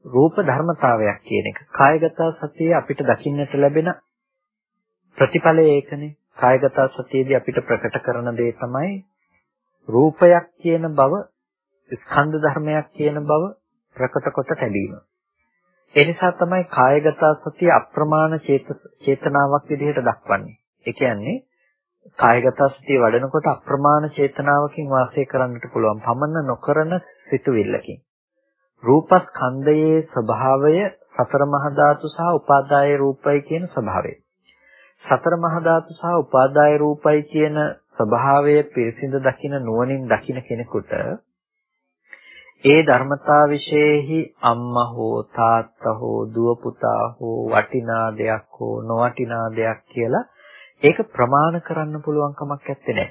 රූප ධර්මතාවයක් කියන එක. කායගත සතිය අපිට දකින්නට ලැබෙන ප්‍රතිඵලය ඒකනේ. කායගත සතියේදී අපිට ප්‍රකට කරන දේ තමයි රූපයක් කියන බව ස්කන්ධ ධර්මයක් කියන බව ප්‍රකට කොට ලැබීම. ඒ නිසා තමයි කායගත සතිය අප්‍රමාණ චේතනාවක් විදිහට දක්වන්නේ. ඒ කියන්නේ කායගත සතිය වඩනකොට අප්‍රමාණ චේතනාවකින් වාසය කරන්නට පුළුවන්. පමන නොකරන සිතුවිල්ලකින්. රූපස්කන්ධයේ ස්වභාවය සතර මහා ධාතු සහ උපාදාය රූපයි කියන ස්වභාවය. සතර මහා ධාතු සහ උපාදාය රූපයි කියන ස්වභාවය පිරිසිඳ දකින නුවණින් දකින කෙනෙකුට ඒ ධර්මතා විශේෂෙහි අම්මා හෝ තාත්තා හෝ දුව පුතා හෝ වටිනා දෙයක් හෝ නොවටිනා දෙයක් කියලා ඒක ප්‍රමාණ කරන්න පුළුවන් කමක් නැත්තේ.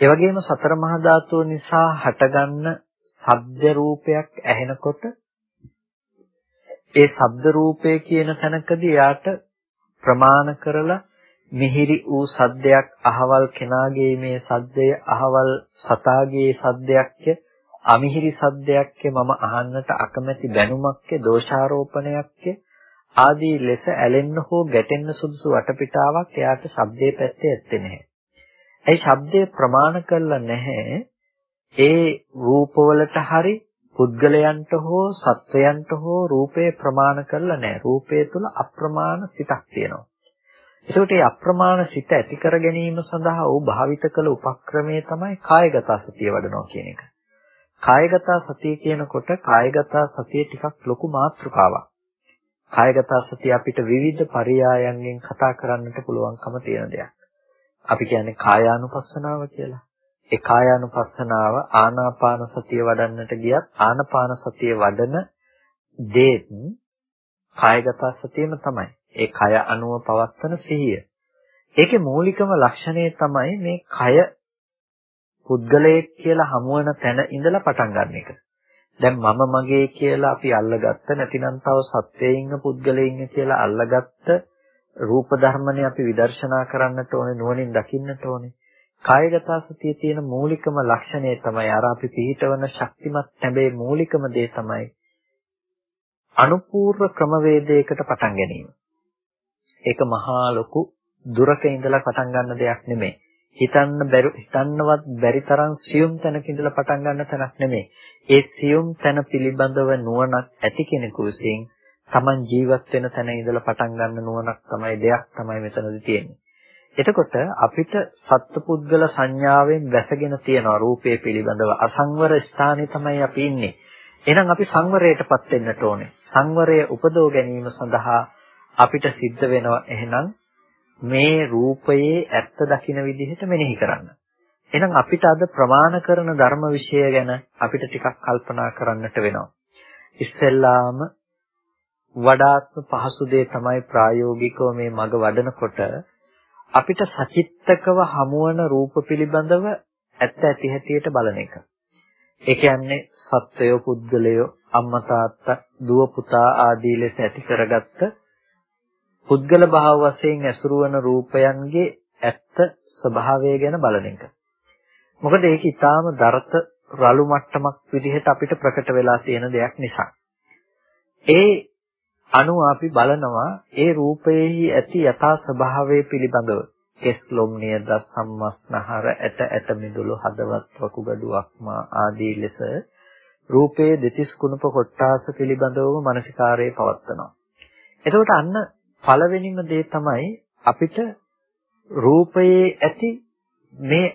ඒ වගේම සතර මහා ධාතුව නිසා හටගන්න ශබ්ද රූපයක් ඇහෙනකොට ඒ ශබ්ද රූපය කියන තැනකදී යාට ප්‍රමාණ කරලා මිහිරි වූ සද්දයක් අහවල් කෙනාගේ මේ සද්දය අහවල් සතාගේ සද්දයක් අමිහිරි සද්දයක්ය මම අහන්නට අකමැති බැනුමක්ය දෝෂාරෝපණයක්ය ආදී ලෙස ඇලෙන්න හෝ ගැටෙන්න සුදුසු වටපිටාවක් එයාට ශබ්දයේ පැත්තේ ඇත්තේ නැහැ. ඒ ශබ්දය ප්‍රමාණ කරලා නැහැ. ඒ රූපවලට හරි පුද්ගලයන්ට හෝ සත්වයන්ට හෝ රූපේ ප්‍රමාණ කරලා නැහැ. රූපය තුල අප්‍රමාණ සිතක් තියෙනවා. ඒකට මේ අප්‍රමාණ සිත ඇති කර ගැනීම සඳහා ਉਹ භාවිත කළ උපක්‍රමය තමයි කායගත සතිය වඩනවා කියන එක. කායගත සතිය කියනකොට කායගත සතිය ටිකක් ලොකු මාතෘකාවක්. කායගත සතිය අපිට විවිධ පරයයන්ගෙන් කතා කරන්නට පුළුවන්කම තියෙන දෙයක්. අපි කියන්නේ කායානුපස්සනාව කියලා. ඒ කායානුපස්සනාව ආනාපාන සතිය වඩන්නට ගියත් ආනාපාන සතිය වඩන දේත් කායගත සතියම තමයි. ඒ කය අනුව පවත්වන සිහිය. ඒකේ මූලිකම ලක්ෂණය තමයි මේ කය පුද්ගලයෙක් කියලා හමුවන තැන ඉඳලා පටන් ගන්න එක. දැන් මම මගේ කියලා අපි අල්ලගත්ත නැතිනම් තව සත්වයේ ඉන්න පුද්ගලයෙක් කියලා අල්ලගත්ත රූප ධර්මනේ අපි විදර්ශනා කරන්නට ඕනේ නුවණින් දකින්නට ඕනේ. කායගත සතියේ තියෙන මූලිකම ලක්ෂණය තමයි අර අපි පිළිහිටවන ශක්තිමත් හැබැයි මූලිකම දේ තමයි අනුපූර්ව ක්‍රමවේදයකට පටන් ගැනීම. ඒක මහා ලොකු දුරක ඉඳලා පටන් ගන්න දෙයක් නෙමෙයි. හිතන්න බැරි හිතන්නවත් බැරි තරම් සියුම් තැනක ඉඳලා පටන් ගන්න තැනක් නෙමෙයි. ඒ සියුම් තැන පිළිබඳව නුවණක් ඇති කෙනෙකු විසින් Taman ජීවත් වෙන තැන ඉඳලා පටන් ගන්න නුවණක් තමයි දෙයක් තමයි මෙතනදී තියෙන්නේ. එතකොට අපිට සත්පුද්ගල සංඥාවෙන් වැසගෙන තියෙනවා රූපය පිළිබඳව අසංවර ස්ථානයේ තමයි අපි ඉන්නේ. එහෙනම් අපි සංවරයටපත් වෙන්නට ඕනේ. සංවරය උපදව ගැනීම සඳහා අපිට සිද්ධ වෙනවා එහෙනම් මේ රූපයේ ඇත්ත දකින විදිහට මෙනෙහි කරන්න. එහෙනම් අපිට අද ප්‍රමාණ කරන ධර්ම විෂය ගැන අපිට ටිකක් කල්පනා කරන්නට වෙනවා. ඉස්සෙල්ලාම වඩාත්ම පහසු දේ තමයි ප්‍රායෝගිකව මේ මග වඩනකොට අපිට සචිත්තකව හමුවන රූප පිළිබඳව ඇත්ත ඇති හැටියට බලන එක. ඒ කියන්නේ සත්වය පුද්ගලය අම්මා තාත්තා දුව පුතා ආදී ලෙස ඇති කරගත්ත පුද්ගල භාව වශයෙන් ඇසුරු වන රූපයන්ගේ ඇත්ත ස්වභාවය ගැන බලන එක. මොකද ඒක ඊටාම දරත රළු මට්ටමක් විදිහට අපිට ප්‍රකට වෙලා තියෙන දෙයක් නිසා. ඒ අනුව අපි බලනවා ඒ රූපයේහි ඇති යථා ස්වභාවය පිළිබඳව. කෙස් ලොම් නියද සම්මස්නහර ඇට ඇට මිදුළු හදවත් වකුගඩුවක් මා ආදී ලෙස රූපයේ දෙතිස් කුණප කොට්ටාස පිළිබඳවම මානසිකාරයේ පවත්නවා. එතකොට අන්න පළවෙනිම දේ තමයි අපිට රූපයේ ඇති මේ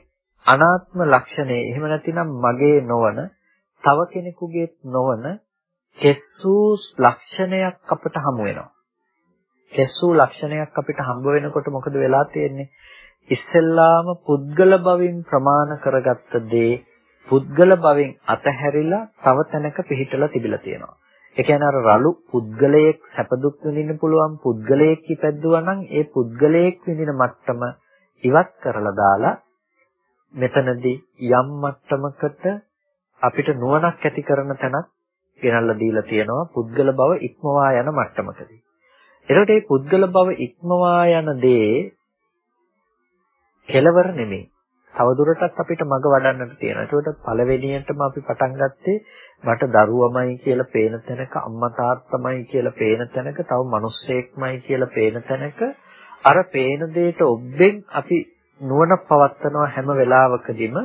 අනාත්ම ලක්ෂණය එහෙම නැතිනම් මගේ නොවන තව කෙනෙකුගේ නොවන කෙස්සූ ලක්ෂණයක් අපිට හමු වෙනවා. කෙස්සූ ලක්ෂණයක් අපිට හම්බ වෙනකොට මොකද වෙලා තියෙන්නේ? ඉස්සෙල්ලාම පුද්ගල භවෙන් ප්‍රමාණ කරගත්ත දේ පුද්ගල භවෙන් අතහැරිලා තව තැනක පිහිටලා තිබිලා තියෙනවා. ඒ කියන්නේ අර රළු පුද්ගලයෙක් සැප දුක් විඳින්න පුළුවන් පුද්ගලයෙක් ඉපැද්දුවා නම් ඒ පුද්ගලයෙක් විඳින මට්ටම ඉවත් කරලා දාලා මෙතනදී යම් මට්ටමකට අපිට නුවණක් ඇති කරන තැනක් ගෙනල්ලා දීලා තියෙනවා පුද්ගල බව ඉක්මවා යන මට්ටමකදී. එතකොට මේ පුද්ගල බව ඉක්මවා යන දේ කෙලවර නෙමෙයි. තවදුරටත් අපිට මඟ වඩන්නට තියෙනවා. ඒකට පළවෙනියටම අපි පටන් ගත්තේ මට දරුවමයි කියලා පේන තැනක අම්මා තාත්තමයි කියලා පේන තැනක තව මිනිස්සෙක්මයි කියලා පේන තැනක අර පේන දෙයට ඔබෙන් අපි නුවණ පවත්නවා හැම වෙලාවකදීම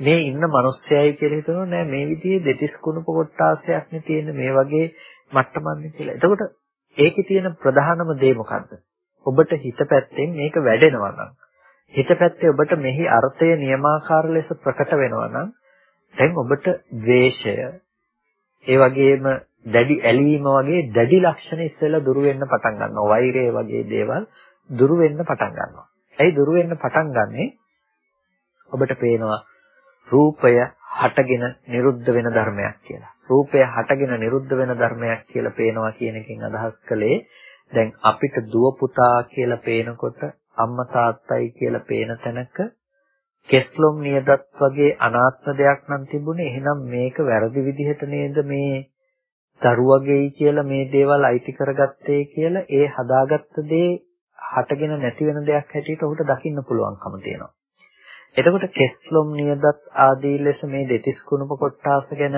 මේ ඉන්න මිනිස්සයයි කියලා හිතනවා නෑ මේ විදිහේ දෙතිස් කුණප කොටාසයක් නේ තියෙන මේ වගේ මට්ටමන්නේ කියලා. එතකොට ඒකේ තියෙන ප්‍රධානම දේ මොකද්ද? ඔබට හිත පැත්තෙන් මේක වැඩෙනවා නම් හිත පැත්තේ ඔබට මෙහි අර්ථය නියමාකාර ලෙස ප්‍රකට වෙනවා නම් දැන් ඔබට ද්වේෂය ඒ වගේම දැඩි ඇලීම වගේ දැඩි ලක්ෂණ ඉස්සෙල්ලා දුරු වෙන්න පටන් ගන්නවා. වෛරය වගේ දේවල් දුරු වෙන්න පටන් ගන්නවා. ඇයි දුරු වෙන්න පටන් ගන්නෙ? ඔබට පේනවා රූපය හටගෙන නිරුද්ධ වෙන ධර්මයක් කියලා. රූපය හටගෙන නිරුද්ධ වෙන ධර්මයක් කියලා පේනවා කියන එකෙන් අදහස් කළේ දැන් අපිට දුව පුතා කියලා පේනකොට අම්මා තාත්තයි කියලා පේන තැනක කෙස්ලොම් නියදත් වගේ අනාත්ම දෙයක් නම් තිබුණේ එහෙනම් මේක වැරදි විදිහට නේද මේ දරුවගේයි කියලා මේ දේවල් අයිති කරගත්තේ කියලා ඒ හදාගත්ත දේ හටගෙන නැති වෙන දෙයක් හැටියට ඔහුට දකින්න පුළුවන්කම තියෙනවා. එතකොට කෙස්ලොම් නියදත් ආදී ලෙස මේ දෙතිස් කුණප කොටාස ගැන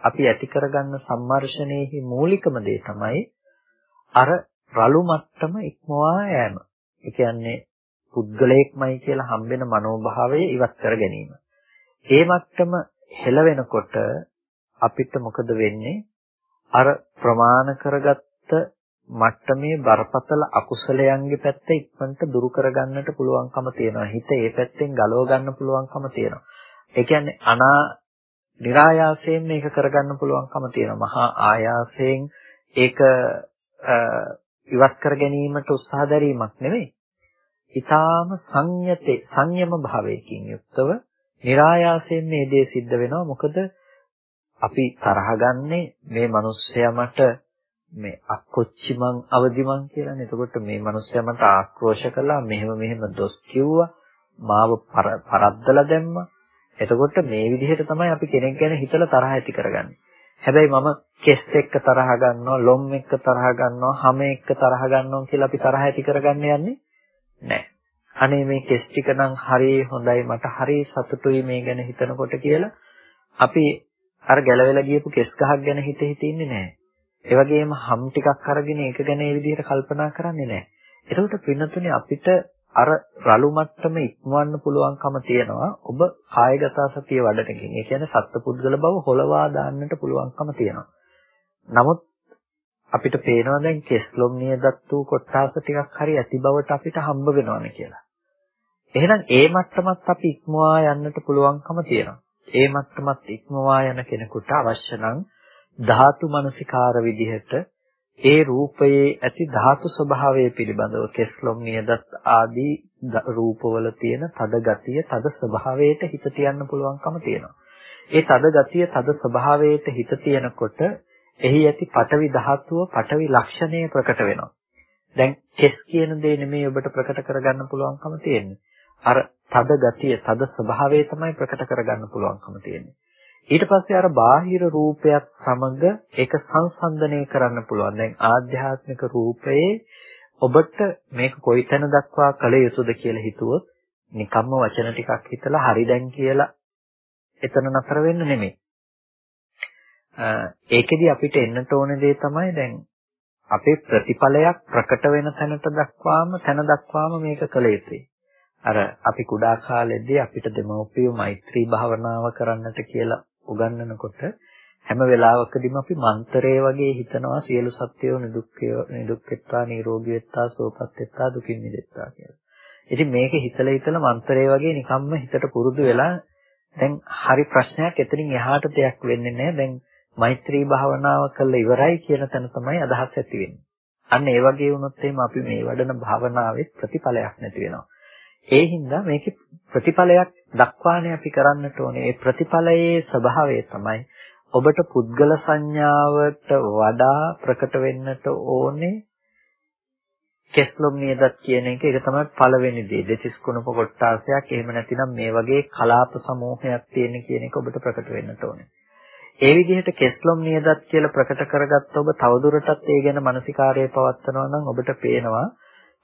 අපි ඇති කරගන්න සම්මර්ෂණයේහි මූලිකම දේ තමයි අර රළු මට්ටම ඉක්මවා යෑම. ඒ කියන්නේ පුද්ගලයෙක්මයි කියලා හම්බෙන මනෝභාවය ඉවත් කර ගැනීම. ඒ මට්ටම හෙලවෙනකොට අපිට මොකද වෙන්නේ? අර ප්‍රමාණ කරගත්ත මට්ටමේ බරපතල අකුසලයන්ගේ පැත්ත ඉක්මනට දුරු කරගන්නට පුළුවන්කම තියෙනවා. හිත ඒ පැත්තෙන් ගලව ගන්න පුළුවන්කම තියෙනවා. ඒ කියන්නේ අනා નિરાයාසයෙන් මේක කරගන්න පුළුවන්කම තියෙනවා. මහා ආයාසයෙන් ඒක ඉවත් කර ගැනීමට උත්සාහ දැරීමක් නෙවෙයි. ඊටාම සංයතේ සංයම භාවයකින් යුක්තව નિરાයාසයෙන් මේ දේ සිද්ධ වෙනවා. මොකද අපි තරහ ගන්නේ මේ මිනිස්සයා මට මේ අක්කොච්චි මං අවදි මං කියලානේ. එතකොට මේ මිනිස්සයා මට ආක්‍රෝෂ කළා, මෙහෙම මෙහෙම දොස් කිව්වා, මාව පරද්දලා දැම්මා. එතකොට මේ විදිහට තමයි අපි කෙනෙක් ගැන හිතලා තරහ ඇති කරගන්නේ. හැබැයි මම කෙස් එක්ක තරහ ගන්නවා, ලොම් එක්ක තරහ ගන්නවා, හැම එක්ක තරහ ගන්නවා කියලා අපි තරහ ඇති කරගන්න යන්නේ නැහැ. අනේ මේ කෙස් ටික නම් හරිය හොඳයි මට හරිය සතුටුයි මේ ගැන හිතනකොට කියලා අපි අර ගැලවෙලා ගියපු කෙස් ගහක් ගැන හිත හිතින්නේ නැහැ. ඒ වගේම හම් ටිකක් අරගෙන ඒක ගැන ඒ විදිහට කල්පනා කරන්නේ නැහැ. එතකොට පින්නතුනේ අපිට අර රළු මට්ටම ඉක්මවන්න පුළුවන්කම තියෙනවා ඔබ කායගත සතිය වඩනකින්. ඒ කියන්නේ සත්පුද්ගල බව හොලවා දාන්නට පුළුවන්කම තියෙනවා. නමුත් අපිට පේනවා දැන් කෙස්ලොම් නියදත් වූ කොටාස ටිකක් හරි ඇති බවට අපිට හම්බ වෙනවනේ කියලා. එහෙනම් ඒ මට්ටමත් අපි ඉක්මවා යන්නට පුළුවන්කම තියෙනවා. ඒ මට්ටමත් ඉක්මවා යන කෙනෙකුට අවශ්‍ය නම් ධාතු මනසිකාර විදිහට ඒ රූපයේ ඇති ධාතු ස්වභාවය පිළිබඳව කෙස්ලොම් නියදත් ආදී රූපවල තියෙන තද ගතිය තද ස්වභාවයට හිත තියන්න පුළුවන්කම තියෙනවා. ඒ තද ගතිය තද ස්වභාවයට හිත තියනකොට එහි ඇති පටවි ධාතුව පටවි ලක්ෂණය ප්‍රකට වෙනවා. දැන් කෙස් කියන දේ නෙමෙයි ඔබට ප්‍රකට කරගන්න පුළුවන්කම තියෙන්නේ. අර තද ගතිය තද ස්වභාවය තමයි ප්‍රකට කරගන්න පුළුවන්කම තියෙන්නේ. ඊට පස්සේ අර බාහිර රූපයක් සමග ඒක සංසන්දනය කරන්න පුළුවන්. දැන් ආධ්‍යාත්මික රූපයේ ඔබට මේක කොයිතැන දක්වා කළ යුතුද කියලා හිතුවොත් නිකම්ම වචන ටිකක් හිතලා හරි දැන් කියලා එතන නතර වෙන්න නෙමෙයි. ඒකෙදි අපිට එන්නට ඕන දේ තමයි දැන් අපේ ප්‍රතිඵලයක් ප්‍රකට වෙන තැනට දක්වාම තැන දක්වාම මේක කළ යුතුයි. අර අපි කුඩා කාලෙදී අපිට දෙමව්පියෝ මෛත්‍රී භාවනාව කරන්නට කියලා උගන්වනකොට හැම වෙලාවකදීම අපි මන්තරේ වගේ හිතනවා සියලු සත්‍යෝ නිදුක්ඛය නිදුක් වෙත්තා නිරෝගී වෙත්තා සුවපත් වෙත්තා දුකින් මිදෙත්තා කියලා. ඉතින් මේක හිතලා හිතලා මන්තරේ වගේ නිකම්ම හිතට පුරුදු වෙලා දැන් හරි ප්‍රශ්නයක් එතනින් එහාට දෙයක් වෙන්නේ නැහැ. දැන් මෛත්‍රී භාවනාව කළා ඉවරයි කියන තැන තමයි අදහස් ඇති වෙන්නේ. අන්න ඒ වගේ වුණොත් එහෙම අපි මේ වඩන භාවනාවේ ප්‍රතිඵලයක් නැති වෙනවා. ඒ හින්දා මේකේ ප්‍රතිඵලයක් දක්වානේ අපි කරන්නට ඕනේ. ඒ ප්‍රතිඵලයේ ස්වභාවය තමයි ඔබට පුද්ගල සංඥාවට වඩා ප්‍රකට වෙන්නට ඕනේ කෙස්ලොම් නියදත් කියන එක ඒක තමයි පළවෙනි දේ. දෙතිස් කුණප කොටාසයක් එහෙම නැතිනම් මේ වගේ කලාප සමූහයක් තියෙන කියන එක ඔබට ප්‍රකට වෙන්නට ඕනේ. ඒ විදිහට කෙස්ලොම් නියදත් කියලා ප්‍රකට කරගත්ත ඔබ තවදුරටත් ඒ ගැන මානසිකාරය පවත්නවා නම් ඔබට පේනවා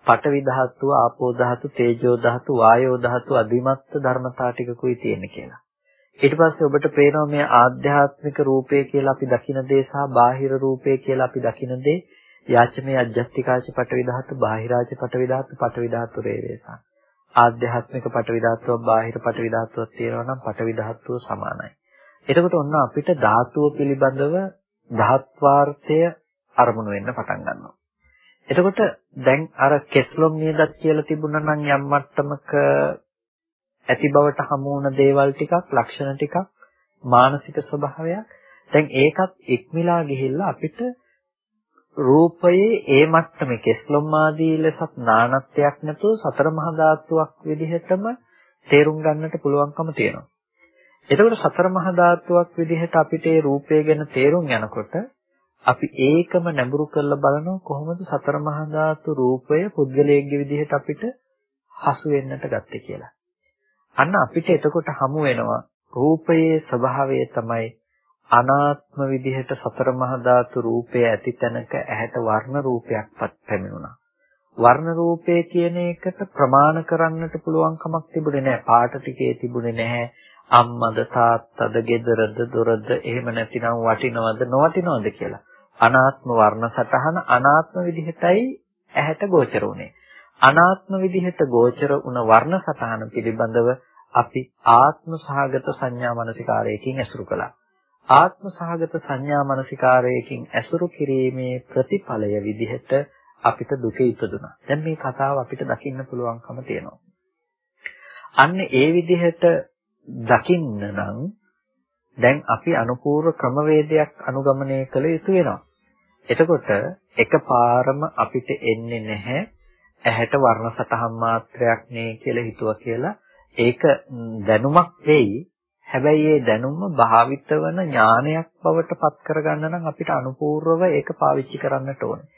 පඨවි ධාතුව, ආපෝ ධාතු, තේජෝ ධාතු, වායෝ ධාතු අධිමත්ත ධර්මතා ටිකකුයි තියෙන්නේ කියලා. ඊට පස්සේ ඔබට පේනවා මේ ආධ්‍යාත්මික රූපය කියලා අපි දකින දේ සහ බාහිර රූපය කියලා අපි දකින දේ යාචමේ අජ්ජත්තිකාච පඨවි ධාතු, බාහිරාච පඨවි ධාතු, පඨවි ධාතු රේවේසා. ආධ්‍යාත්මික පඨවි ධාතුවක් බාහිර පඨවි ධාතුවක් තියෙනවා නම් පඨවි ධාතුව සමානයි. එතකොට ඔන්න අපිට ධාතුව පිළිබඳව ධාත්වාර්ථය අරමුණු වෙන්න පටන් ගන්නවා. එතකොට දැන් අර කෙස්ලොම් නියදත් කියලා තිබුණා නම් යම් මට්ටමක ඇති බවට හමු වුණ දේවල් ටිකක් ලක්ෂණ ටිකක් මානසික ස්වභාවයක් දැන් ඒකත් ඉක්මලා ගිහිල්ලා අපිට රූපයේ ඒ මට්ටමේ කෙස්ලොම් ආදී ලෙසත් නානත්වයක් නැතුව සතර මහා ධාතුවක් විදිහටම තේරුම් ගන්නට පුළුවන්කම තියෙනවා. එතකොට සතර මහා ධාතුවක් විදිහට අපිට ඒ රූපය ගැන තේරුම් යනකොට අපි ඒකම නැඹුරු කරලා බලනවා කොහොමද සතර මහා ධාතු රූපය පුද්ගලයෙක්ගේ විදිහට අපිට හසු වෙන්නට ගත්තේ කියලා. අන්න අපිට එතකොට හමු වෙනවා රූපයේ ස්වභාවය තමයි අනාත්ම විදිහට සතර මහා ධාතු රූපය ඇති තැනක ඇහැට වර්ණ රූපයක්පත් පැමිණුණා. වර්ණ රූපය කියන එකට ප්‍රමාණ කරන්නට පුළුවන් කමක් තිබුණේ නැහැ. පාට ටිකේ තිබුණේ නැහැ. අම්මද තාත්තද ගෙදරද දොරද එහෙම නැතිනම් වටිනවද නොවටිනවද කියලා. අනාත්ම වර්ණ සටහන අනාත්ම විදිහටයි ඇහැට ගෝචර වුනේ. අනාත්ම විදිහට ගෝචර වුණ වර්ණ සටහන පිළිබඳව අපි ආත්ම සහගත සංඥා මනසිකාරයකින් ඇසුරු කළා. ආත්ම සහගත සංඥා මනසිකාරයකින් ඇසුරු කිරීමේ ප්‍රතිඵලය විදිහට අපිට දුක ඉපදුනා. දැන් මේ කතාව අපිට දකින්න පුළුවන්කම තියෙනවා. අන්න ඒ විදිහට දකින්න නම් දැන් අපි අනුපූර්ව ක්‍රමවේදයක් අනුගමනය කළ යුතු වෙනවා. එතකොට එකපාරම අපිට එන්නේ නැහැ ඇහැට වර්ණ සතහන් මාත්‍රයක් නේ කියලා හිතුවා කියලා ඒක දැනුමක් වෙයි. හැබැයි ඒ දැනුම භාවිත වන ඥානයක් බවට පත් කරගන්න නම් අපිට අනුපූර්වව ඒක පාවිච්චි කරන්නට ඕනේ.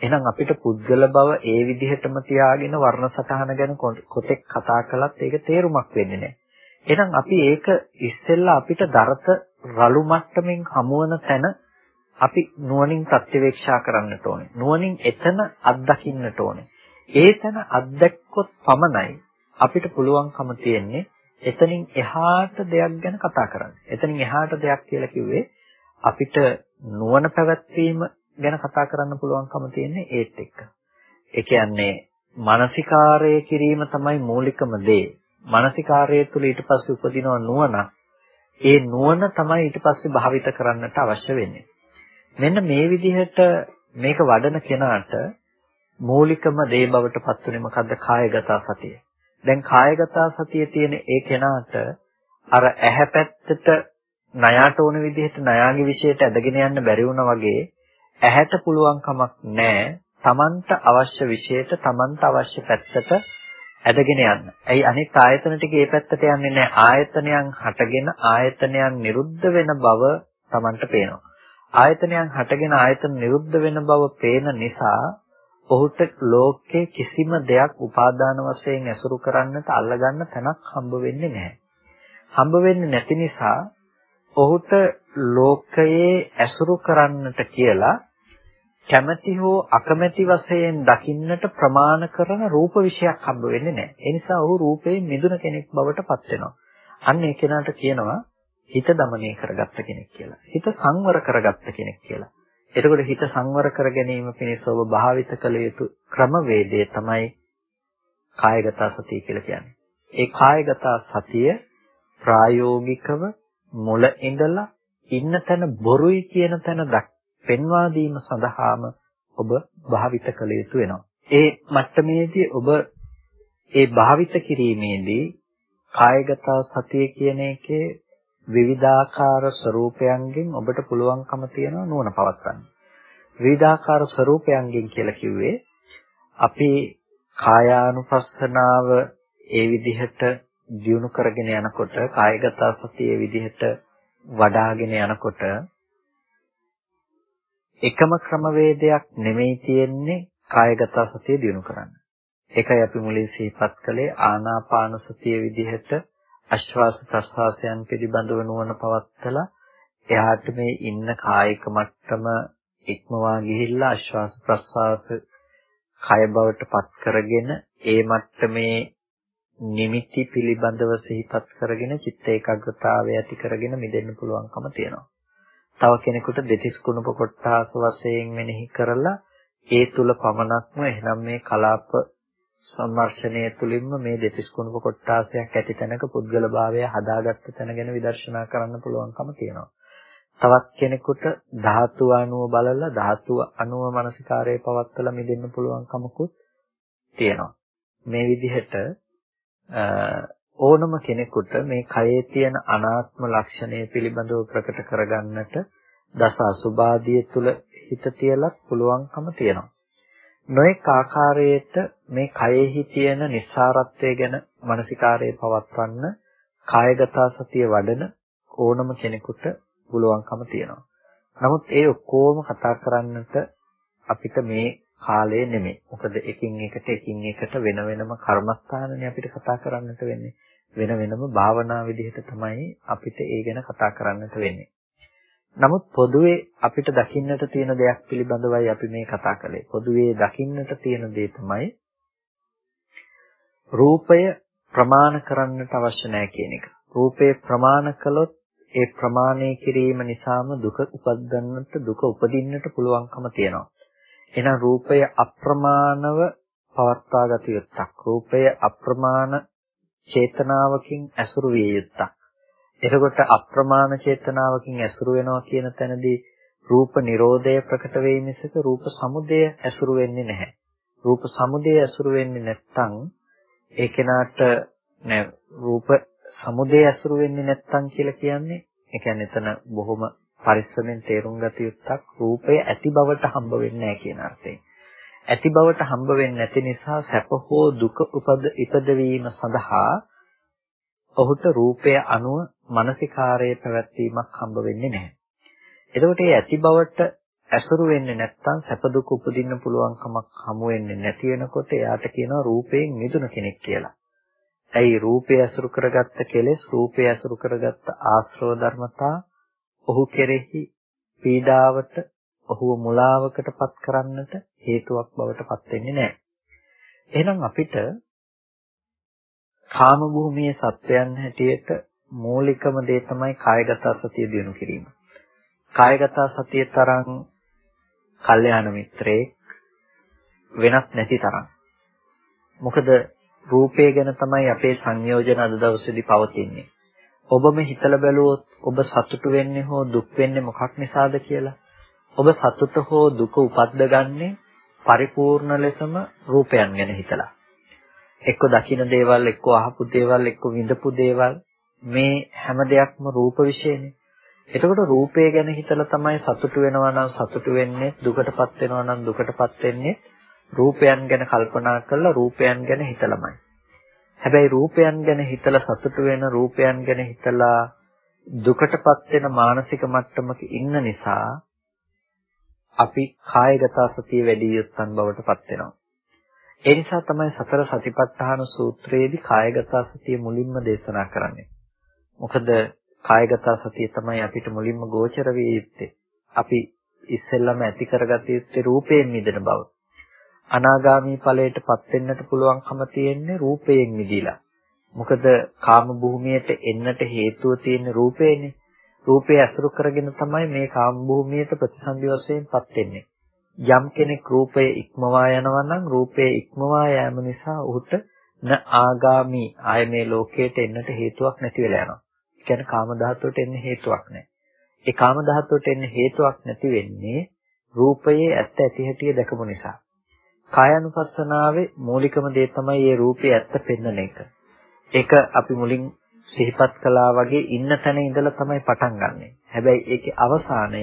එහෙනම් අපිට පුද්ගල බව ඒ විදිහටම තියාගෙන වර්ණ සතහන ගැන කොතෙක් කතා කළත් ඒක තේරුමක් වෙන්නේ නැහැ. එහෙනම් අපි ඒක ඉස්සෙල්ලා අපිට දරත රළු මට්ටමින් හමුවන තැන අපි නුවණින් ප්‍රත්‍යවේක්ෂා කරන්නට ඕනේ. නුවණින් එතන අත්දකින්නට ඕනේ. ඒ තැන අත්දැක්කොත් පමණයි අපිට පුළුවන්කම තියෙන්නේ එතනින් එහාට දෙයක් ගැන කතා කරන්න. එතනින් එහාට දෙයක් කියලා කිව්වේ අපිට නුවණ පැවැත්වීම ගැන කතා කරන්න පුළුවන්කම තියෙන්නේ ඒත් එක්ක. ඒ කියන්නේ මානසිකාරය කිරීම තමයි මූලිකම දේ. මානසිකාරය තුළ ඊට පස්සේ උපදිනව නුවණ. ඒ නුවණ තමයි ඊට පස්සේ භාවිත කරන්නට අවශ්‍ය වෙන්නේ. මෙන්න මේ විදිහට මේක වඩන කෙනාට මූලිකම දේ බවට පත් වෙන්නේ මොකද්ද? කායගත සතිය. දැන් කායගත සතිය තියෙන ඒ කෙනාට අර ඇහැ පැත්තට ණයට ඕන විදිහට ණයාගේ විශේෂයට ඇදගෙන යන්න බැරි වුණා වගේ ඇහැට පුළුවන් කමක් නැහැ තමන්ට අවශ්‍ය විශේෂයට තමන්ට අවශ්‍ය පැත්තට ඇදගෙන යන්න. ඇයි අනිත් ආයතන ටික ඒ පැත්තට යන්නේ නැහැ. ආයතනයන් හටගෙන ආයතනයන් නිරුද්ධ වෙන බව තමන්ට පේනවා. ආයතනයන් හටගෙන ආයතන නිරුද්ධ වෙන බව පේන නිසා ඔහුට ලෝකේ කිසිම දෙයක් උපාදාන වශයෙන් ඇසුරු කරන්නට අල්ලගන්න තැනක් හම්බ වෙන්නේ නැහැ. හම්බ වෙන්නේ නැති නිසා ඔහුට ලෝකයේ ඇසුරු කරන්නට කියලා කැමැති හෝ අකමැති වශයෙන් දකින්නට ප්‍රමාණ කරන රූප විශයක් හම්බ වෙන්නේ නැහැ. ඒ නිසා ඔහු රූපයෙන් මිදුන කෙනෙක් බවට පත් වෙනවා. අන්න ඒ කෙනාට කියනවා හිත দমনය කරගත්ත කෙනෙක් කියලා. හිත සංවර කරගත්ත කෙනෙක් කියලා. එතකොට හිත සංවර කර ගැනීම පිණිස ඔබ භාවිත කළ යුතු ක්‍රමවේදය තමයි කායගත සතිය කියලා කියන්නේ. ඒ කායගත සතිය ප්‍රායෝගිකව මුල ඉඳලා ඉන්න තැන බොරුයි කියන තැන පෙන්වා දීම සඳහාම ඔබ භාවිත කළ යුතු වෙනවා. ඒ මට්ටමේදී ඔබ ඒ භාවිත කිරීමේදී කායගත සතිය කියන එකේ විවිධාකාර ස්වરૂපයන්ගෙන් ඔබට පුළුවන්කම තියෙනවා නුවණ පවත්වන්න. විවිධාකාර ස්වરૂපයන්ගෙන් කියලා කිව්වේ අපි කායානුපස්සනාව ඒ විදිහට දියුණු කරගෙන යනකොට කායගත සතිය විදිහට වඩාගෙන යනකොට එකම ක්‍රමවේදයක් නෙමෙයි තියෙන්නේ කායගත සතිය දිනු කරන්න. ඒකයි අපි මුලින් සිහිපත් කළේ ආනාපාන සතිය විදිහට අශ්වාස ප්‍රශ්වාසයන් පිළිබඳව නුවණ පවත්තලා එයාට මේ ඉන්න කායික මට්ටම ඉක්මවා ගිහිල්ලා අශ්වාස ප්‍රශ්වාස කය බවට පත් කරගෙන ඒ මට්ටමේ නිමිති පිළිබඳව සිහිපත් කරගෙන චිත්ත ඒකාග්‍රතාවය ඇති කරගෙන මිදෙන්න පුළුවන්කම තියෙනවා. තව කෙනෙකුට දෙතිස් කුණප කොට්ටාස වශයෙන් මෙනෙහි කරලා ඒ තුල පමණක්ම එහෙනම් මේ කලාප සම්මර්ෂණය තුලින්ම මේ දෙතිස් කුණප කොට්ටාසයක් ඇති තැනක පුද්ගල භාවය හදාගත්ත තැන ගැන විදර්ශනා කරන්න පුළුවන්කම තියෙනවා. තවත් කෙනෙකුට ධාතු අණුව බලලා ධාතු අණුව මනසිකාරයේ පවත්තලා මිදෙන්න පුළුවන්කමකුත් තියෙනවා. මේ විදිහට ඕනම කෙනෙකුට මේ කයේ තියෙන අනාත්ම ලක්ෂණය පිළිබඳව ප්‍රකට කරගන්නට දස අසුභාදිය තුල හිත තියලත් පුළුවන්කම තියෙනවා. නොඑක ආකාරයට මේ කයෙහි තියෙන නිස්සාරත්වය ගැන මානසිකාරයේ පවත්වන්න කායගත සතිය වඩන ඕනම කෙනෙකුට පුළුවන්කම තියෙනවා. නමුත් ඒ ඔක්කොම කතා කරන්නට අපිට මේ කාලය නෙමෙයි. මොකද එකින් එකට එකින් එකට වෙන වෙනම කර්මස්ථානනේ අපිට කතා කරන්නට වෙන්නේ. වෙන වෙනම භාවනා විදිහට තමයි අපිට ඒ ගැන කතා කරන්නට වෙන්නේ. නමුත් පොදුවේ අපිට දකින්නට තියෙන දෙයක් පිළිබඳවයි අපි මේ කතා කළේ. පොදුවේ දකින්නට තියෙන දේ තමයි රූපය ප්‍රමාණ කරන්නට අවශ්‍ය නැහැ කියන එක. රූපය ප්‍රමාණ කළොත් ඒ ප්‍රමාණය කිරීම නිසාම දුක උපදින්නට දුක උපදින්නට පුළුවන්කම තියෙනවා. එහෙනම් රූපය අප්‍රමාණව පවත්වා ගත යුත්තක්. රූපය අප්‍රමාණ චේතනාවකින් ඇසුරු විය යුත්තක්. එතකොට අප්‍රමාණ චේතනාවකින් ඇසුරු වෙනවා කියන තැනදී රූප නිරෝධය ප්‍රකට වෙයි මිසක රූප සමුදය ඇසුරු වෙන්නේ නැහැ. රූප සමුදය ඇසුරු වෙන්නේ නැත්නම් ඒ කෙනාට නෑ රූප සමුදය ඇසුරු වෙන්නේ නැත්නම් කියලා කියන්නේ ඒ කියන්නේ එතන බොහොම පරිස්සමෙන් තේරුම් ගත යුත්තක් රූපය ඇති බවට හම්බ වෙන්නේ නැහැ කියන අර්ථයෙන්. ඇති බවට හම්බ වෙන්නේ නැති නිසා සැප හෝ දුක උපද ඉපදවීම සඳහා ඔහුට රූපය අනුව මානසිකාරයේ පැවැත්වීමක් හම්බ වෙන්නේ නැහැ. එතකොට මේ ඇති බවට ඇසුරු වෙන්නේ නැත්නම් සැප දුක උපදින්න පුළුවන්කමක් හමු වෙන්නේ නැති වෙනකොට එයාට කියනවා රූපයෙන් මිදුන කෙනෙක් කියලා. ඇයි රූපය ඇසුරු කරගත්ත කෙලෙස් රූපය ඇසුරු කරගත්ත ආශ්‍රව ධර්මතා ඔහු කෙරෙහි පීඩාවට ඔහුව මුලාවකටපත් කරන්නට හේතුවක් බවට පත් වෙන්නේ නැහැ. එහෙනම් අපිට කාම භූමියේ සත්වයන් හැටියට මූලිකම දේ තමයි කායගත සතිය දිනු කිරීම. කායගත සතිය තරම් කල්යාණ මිත්‍රයෙක් වෙනත් නැති තරම්. මොකද රූපය ගැන තමයි අපේ සංයෝජන අද දවසේදී පවතින්නේ. ඔබම හිතලා බැලුවොත් ඔබ සතුටු වෙන්නේ හෝ දුක් වෙන්නේ මොකක් නිසාද කියලා. ඔබ සතුට හෝ දුක උපද්දගන්නේ පරිපූර්ණ ලෙසම රූපයන් ගැන හිතලා. එක්ක දකින දේවල්, එක්ක අහපු දේවල්, එක්ක විඳපු දේවල් මේ හැම දෙයක්ම රූප විශේෂනේ. එතකොට රූපය ගැන හිතලා තමයි සතුටු වෙනවා නම් සතුටු වෙන්නේ, දුකටපත් වෙනවා නම් දුකටපත් වෙන්නේ රූපයන් ගැන කල්පනා කරලා රූපයන් ගැන හිතලමයි. හැබැයි රූපයන් ගැන හිතලා සතුටු වෙන රූපයන් ගැන හිතලා දුකටපත් වෙන මානසික මට්ටමක ඉන්න නිසා අපි කායගත සතිය වැඩි යුත්තන් බවට පත් වෙනවා. ඒ නිසා තමයි සතර සතිපට්ඨාන සූත්‍රයේදී කායගත සතිය මුලින්ම දේශනා කරන්නේ. මොකද කායගත සතිය තමයි අපිට මුලින්ම ගෝචර විය යුත්තේ. අපි ඉස්සෙල්ලම ඇති කරගත යුත්තේ රූපයෙන් මිදෙන බව. අනාගාමී ඵලයටපත් වෙන්නට පුළුවන්කම තියෙන්නේ රූපයෙන් මිදීලා. මොකද කාම භූමියට එන්නට හේතුව තියෙන රූපේනේ. රූපය අසුරු කරගෙන තමයි මේ කාම භූමියට ප්‍රතිසන්දි වශයෙන්පත් වෙන්නේ. යම් කෙනෙක් රූපය ඉක්මවා යනවා නම් රූපය ඉක්මවා යෑම නිසා ඔහුට න ආගාමි ආය මේ ලෝකයට එන්නට හේතුවක් නැති වෙලා යනවා. ඒ කියන්නේ කාම ධාතුවට එන්න හේතුවක් නැහැ. ඒ කාම ධාතුවට එන්න හේතුවක් නැති වෙන්නේ රූපයේ ඇත්ත ඇති හැටි දැකපු නිසා. කායानुපස්සනාවේ මූලිකම දේ තමයි මේ රූපේ ඇත්ත පෙන්වන එක. ඒක අපි මුලින් සිහිපත් කළා වගේ ඉන්න තැන ඉඳලා තමයි පටන් ගන්නෙ. හැබැයි ඒකේ අවසානය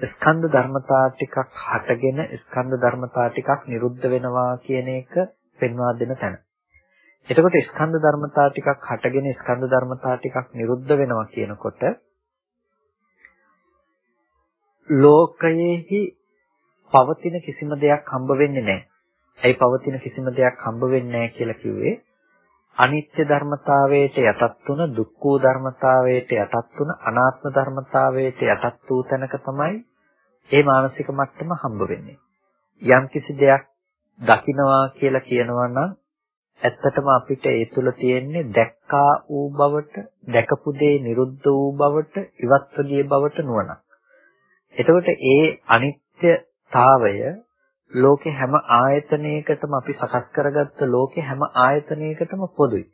ස්කන්ධ ධර්මතා ටිකක් හටගෙන ස්කන්ධ ධර්මතා ටිකක් නිරුද්ධ වෙනවා කියන එක පෙන්වා දෙන තැන. එතකොට ස්කන්ධ ධර්මතා ටිකක් හටගෙන ස්කන්ධ ධර්මතා ටිකක් නිරුද්ධ වෙනවා කියනකොට ලෝකයේහි පවතින කිසිම දෙයක් හම්බ වෙන්නේ නැහැ. ඇයි පවතින කිසිම දෙයක් හම්බ වෙන්නේ නැහැ කියලා කිව්වේ? අනිත්‍ය ධර්මතාවයට යටත් වුණ දුක්ඛ ධර්මතාවයට යටත් වුණ අනාත්ම ධර්මතාවයට යටත් වූ තැනක තමයි ඒ මානසික මට්ටම හම්බ වෙන්නේ. යම් කිසි දෙයක් දකින්නවා කියලා කියනවා නම් ඇත්තටම අපිට ඒ තුල තියෙන්නේ දැක්කා වූ බවට, දැකපු දේ නිරුද්ධ වූ බවට, ඉවත්ව ගිය බවට නුවණක්. එතකොට ඒ අනිත්‍ය තාවය ලෝකේ හැම ආයතනයකටම අපි සකස් කරගත්ත ලෝකේ හැම ආයතනයකටම පොදුයි.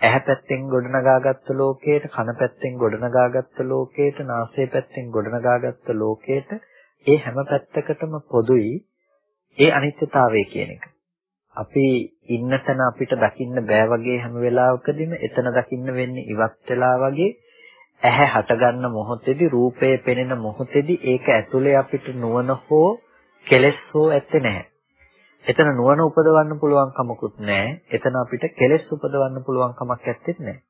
ඇහැ පැත්තෙන් ගොඩනගාගත්ත ලෝකයට, කන පැත්තෙන් ගොඩනගාගත්ත ලෝකයට, නාසය පැත්තෙන් ගොඩනගාගත්ත ලෝකයට ඒ හැම පැත්තකටම පොදුයි ඒ අනිත්‍යතාවය කියන එක. අපි ඉන්න තැන අපිට දකින්න බෑ වගේ හැම වෙලාවකදීම එතන දකින්න වෙන්නේ ඉවත් වෙලා වගේ ඇහැ හටගන්න මොහොතේදී රූපය පෙනෙන මොහොතේදී ඒක ඇතුලේ අපිට නුවණ හෝ කෙලෙස් හෝ ඇත්තේ නැහැ. එතන නුවණ උපදවන්න පුළුවන් කමකුත් නැහැ. එතන අපිට කෙලෙස් උපදවන්න පුළුවන් කමක් ඇත්තෙත් නැහැ.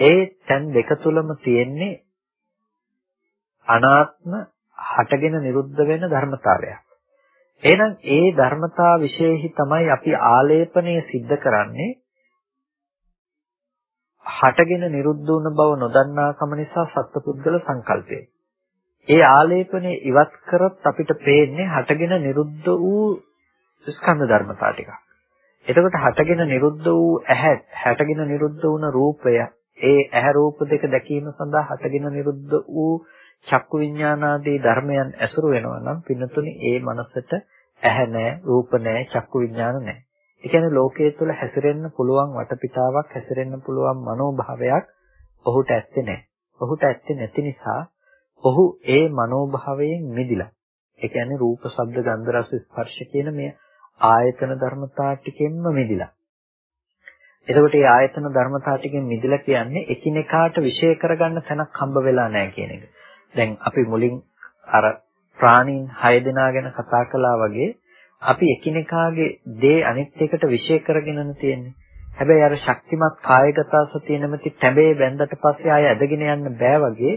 ඒ තැන් දෙක තුලම තියෙන්නේ අනාත්ම හටගෙන නිරුද්ධ වෙන ධර්මතාවයක්. එහෙනම් ඒ ධර්මතා විශේෂයි තමයි අපි ආලේපණය සිද්ධ කරන්නේ හටගෙන නිරුද්ධ වුණ බව නොදන්නාකම නිසා සත්පුද්ගල සංකල්පය. ඒ ආලේපනේ ඉවත් කරොත් අපිට පේන්නේ හටගෙන නිරුද්ධ වූ ස්කන්ධ ධර්මතා ටිකක්. එතකොට හටගෙන නිරුද්ධ වූ ඇහැ, හටගෙන නිරුද්ධ වුණ රූපය, ඒ ඇහැ රූප දෙක දැකීම සඳහා හටගෙන නිරුද්ධ වූ චක්කු විඥානාදී ධර්මයන් ඇසුරු වෙනවා නම් පින්නතුනි ඒ මනසට ඇහැ නැහැ, රූප නැහැ, චක්කු විඥාන නැහැ. ඒ කියන්නේ ලෝකයේ තුල හැසිරෙන්න පුළුවන් වටපිටාවක් හැසිරෙන්න පුළුවන් මනෝභාවයක් ඔහුට ඇත්තේ නැහැ. ඔහුට ඇත්තේ නැති නිසා ඔහු ඒ මනෝභාවයෙන් මිදිලා. ඒ කියන්නේ රූප, ශබ්ද, ගන්ධ, රස, ස්පර්ශ කියන මේ ආයතන ධර්මතා ටිකෙන්ම මිදිලා. එතකොට මේ ආයතන ධර්මතා ටිකෙන් මිදිලා කියන්නේ එකිනෙකාට විශේෂ කරගන්න තැනක් හම්බ වෙලා නැහැ කියන එක. දැන් අපි මුලින් අර ප්‍රාණීන් 6 දෙනා ගැන කතා කළා වගේ අපි එකිනෙකාගේ දේ අනිත් එකට විශේෂ කරගෙනන තියෙන්නේ. හැබැයි අර ශක්තිමත් කායගත සතිය නැමැති තැඹේ බැඳට පස්සේ ආය ඇදගෙන යන්න බෑ වගේ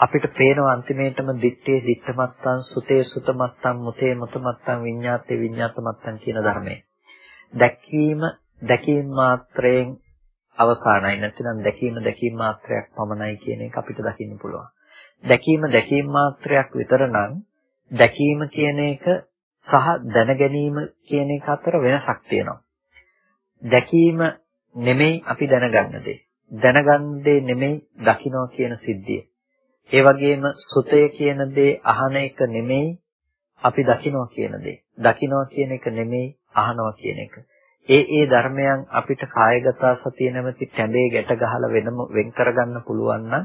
අපිට පේනවා අන්තිමේටම දිත්තේ දිත්තමත්තන් සුතේ සුතමත්තන් මුතේ මුතමත්තන් විඤ්ඤාතේ විඤ්ඤාතමත්තන් කියන ධර්මය. දැකීම දැකීම මාත්‍රයෙන් අවසానයි නැතිනම් දැකීම දැකීම මාත්‍රයක් පමණයි කියන එක අපිට දකින්න පුළුවන්. දැකීම දැකීම මාත්‍රයක් විතර නම් දැකීම කියන එක සහ දැනගැනීම කියන එක අතර වෙනසක් තියෙනවා. දැකීම නෙමෙයි අපි දැනගන්න දේ. දැනගන්න දේ නෙමෙයි දකින්න කියන සිද්ධිය. ඒ වගේම සුතය කියන දේ අහන එක නෙමෙයි අපි දකිනවා කියන දේ. දකිනවා කියන එක නෙමෙයි අහනවා කියන එක. ඒ ඒ ධර්මයන් අපිට කායගත සතිය නැමැති කැඳේ ගැට ගහලා වෙනම වෙන් කරගන්න පුළුවන් නම්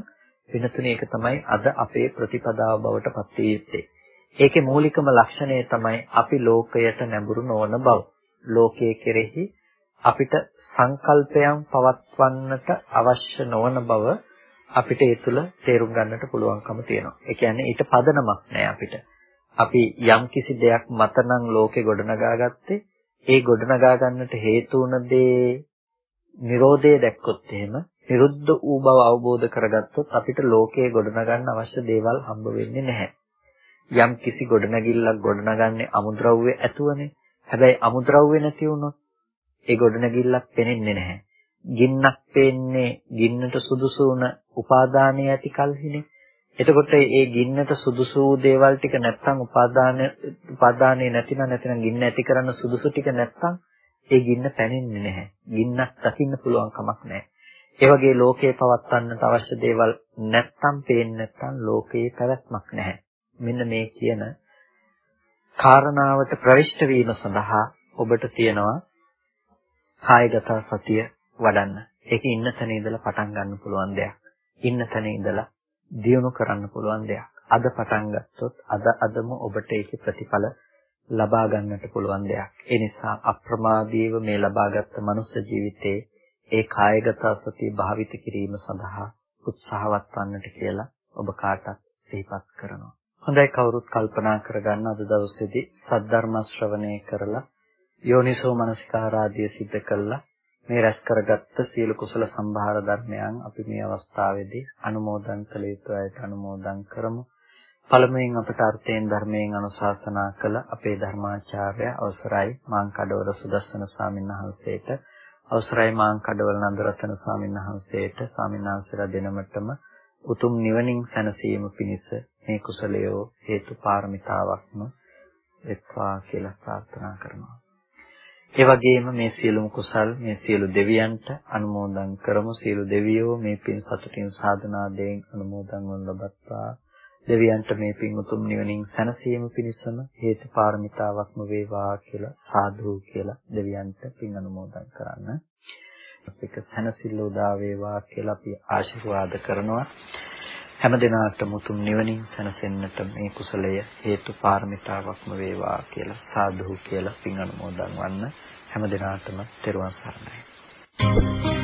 වෙනතුනේ ඒක තමයි අද අපේ ප්‍රතිපදාව බවට පත් යුත්තේ. ඒකේ මූලිකම ලක්ෂණය තමයි අපි ලෝකයට නැඹුරු නොවන බව. ලෝකයේ කෙරෙහි අපිට සංකල්පයන් පවත්වන්නට අවශ්‍ය නොවන බව අපිට ඒ තුළ තේරුම් ගන්නට පුළුවන්කම තියෙනවා. ඒ කියන්නේ ඊට පදනමක් නැහැ අපිට. අපි යම් කිසි දෙයක් මතනම් ලෝකේ ගොඩනගා ගත්තේ ඒ ගොඩනගා ගන්නට හේතු වුණ දේ Nirodhe දැක්කොත් එහෙම නිරුද්ධ වූ බව අවබෝධ කරගත්තොත් අපිට ලෝකයේ ගොඩනගන්න අවශ්‍ය දේවල් හම්බ වෙන්නේ නැහැ. යම් කිසි ගොඩනැගිල්ලක් ගොඩනගන්නේ අමුද්‍රව්‍ය ඇතුවනේ. හැබැයි අමුද්‍රව්‍ය නැති වුණොත් ඒ ගොඩනැගිල්ලක් පෙනෙන්නේ නැහැ. ගින්නක් පේන්නේ ගින්නට සුදුසු වුණ උපාදානය ඇති කල්හිනේ. එතකොට ඒ ගින්නට සුදුසු දේවල් ටික නැත්තම් උපාදාන උපාදානේ නැතිනම් නැතිනම් ගින්න ඇති කරන්න සුදුසු ටික නැත්තම් ඒ ගින්න පැනෙන්නේ නැහැ. ගින්නක් දකින්න පුළුවන් කමක් නැහැ. ඒ වගේ ලෝකේ පවත්වන්නට අවශ්‍ය දේවල් නැත්තම් පේන්නේ නැත්තම් ලෝකේ පැවැත්මක් නැහැ. මෙන්න මේ කියන කාරණාවට ප්‍රවිෂ්ඨ වීම සඳහා ඔබට තියෙනවා කායගත සතිය වඩන්න. ඒක ඉන්න තැන ඉඳලා පටන් ගන්න පුළුවන් දෙයක්. ඉන්න තැන ඉඳලා දියුණු කරන්න පුළුවන් දෙයක්. අද පටන් ගත්තොත් අද අදම ඔබට ඒකේ ප්‍රතිඵල ලබා ගන්නට පුළුවන් දෙයක්. ඒ නිසා අප්‍රමාදීව මේ ලබාගත් මනුස්ස ජීවිතේ ඒ කායගත සතිය භාවිත කිරීම සඳහා උත්සාහවත් වන්නට කියලා ඔබ කාටත් සිහිපත් කරනවා. හොඳයි කවුරුත් කල්පනා කරගන්න අද දවසේදී සද්ධර්ම ශ්‍රවණය කරලා යෝනිසෝ මනසිකාරාදිය සිද්ධ කළා මේ රැස් කරගත්ත සියලු කුසල සම්භාර ධර්මයන් අපි මේ අවස්ථාවේදී අනුමෝදන් කළ යුතු අයට අනුමෝදන් කරමු. පළමුවෙන් අපට අර්ථයෙන් ධර්මයෙන් අනුශාසනා කළ අපේ ධර්මාචාර්ය අවසරයි මාං කඩවල සුදස්සන ස්වාමීන් වහන්සේට අවසරයි මාං කඩවල නන්දරතන ස්වාමීන් වහන්සේට. ස්වාමීන් වහන්සේලා දෙනමතම උතුම් නිවනින් සැනසීම පිණිස මේ කුසලය හේතු පාරමිතාවක්ම වෙත්වා කියලා ප්‍රාර්ථනා කරනවා. ඒ වගේම මේ සියලුම කුසල් මේ සියලු දෙවියන්ට අනුමෝදන් කරමු. සියලු දෙවියෝ මේ පින් සතුටින් සාධනාදයෙන් අනුමෝදන් වනු ලබත්තා දෙවියන්ට මේ පින් උතුම් නිවනින් සැනසීම පිණිසම හේතු පාරමිතාවක්ම වේවා කියලා සාදු කියලා දෙවියන්ට පින් අනුමෝදන් කරන්න. ඒක සැනසෙල්ල උදා වේවා කියලා අපි ආශිර්වාද කරනවා. හැම දිනාටම උතුම් නිවනින් සැනසෙන්නට මේ කුසලය හේතු පාරමිතාවක්ම වේවා කියලා සාදු කියලා පින් අනුමෝදන් වන්න හැම දිනාටම තෙරුවන් සරණයි.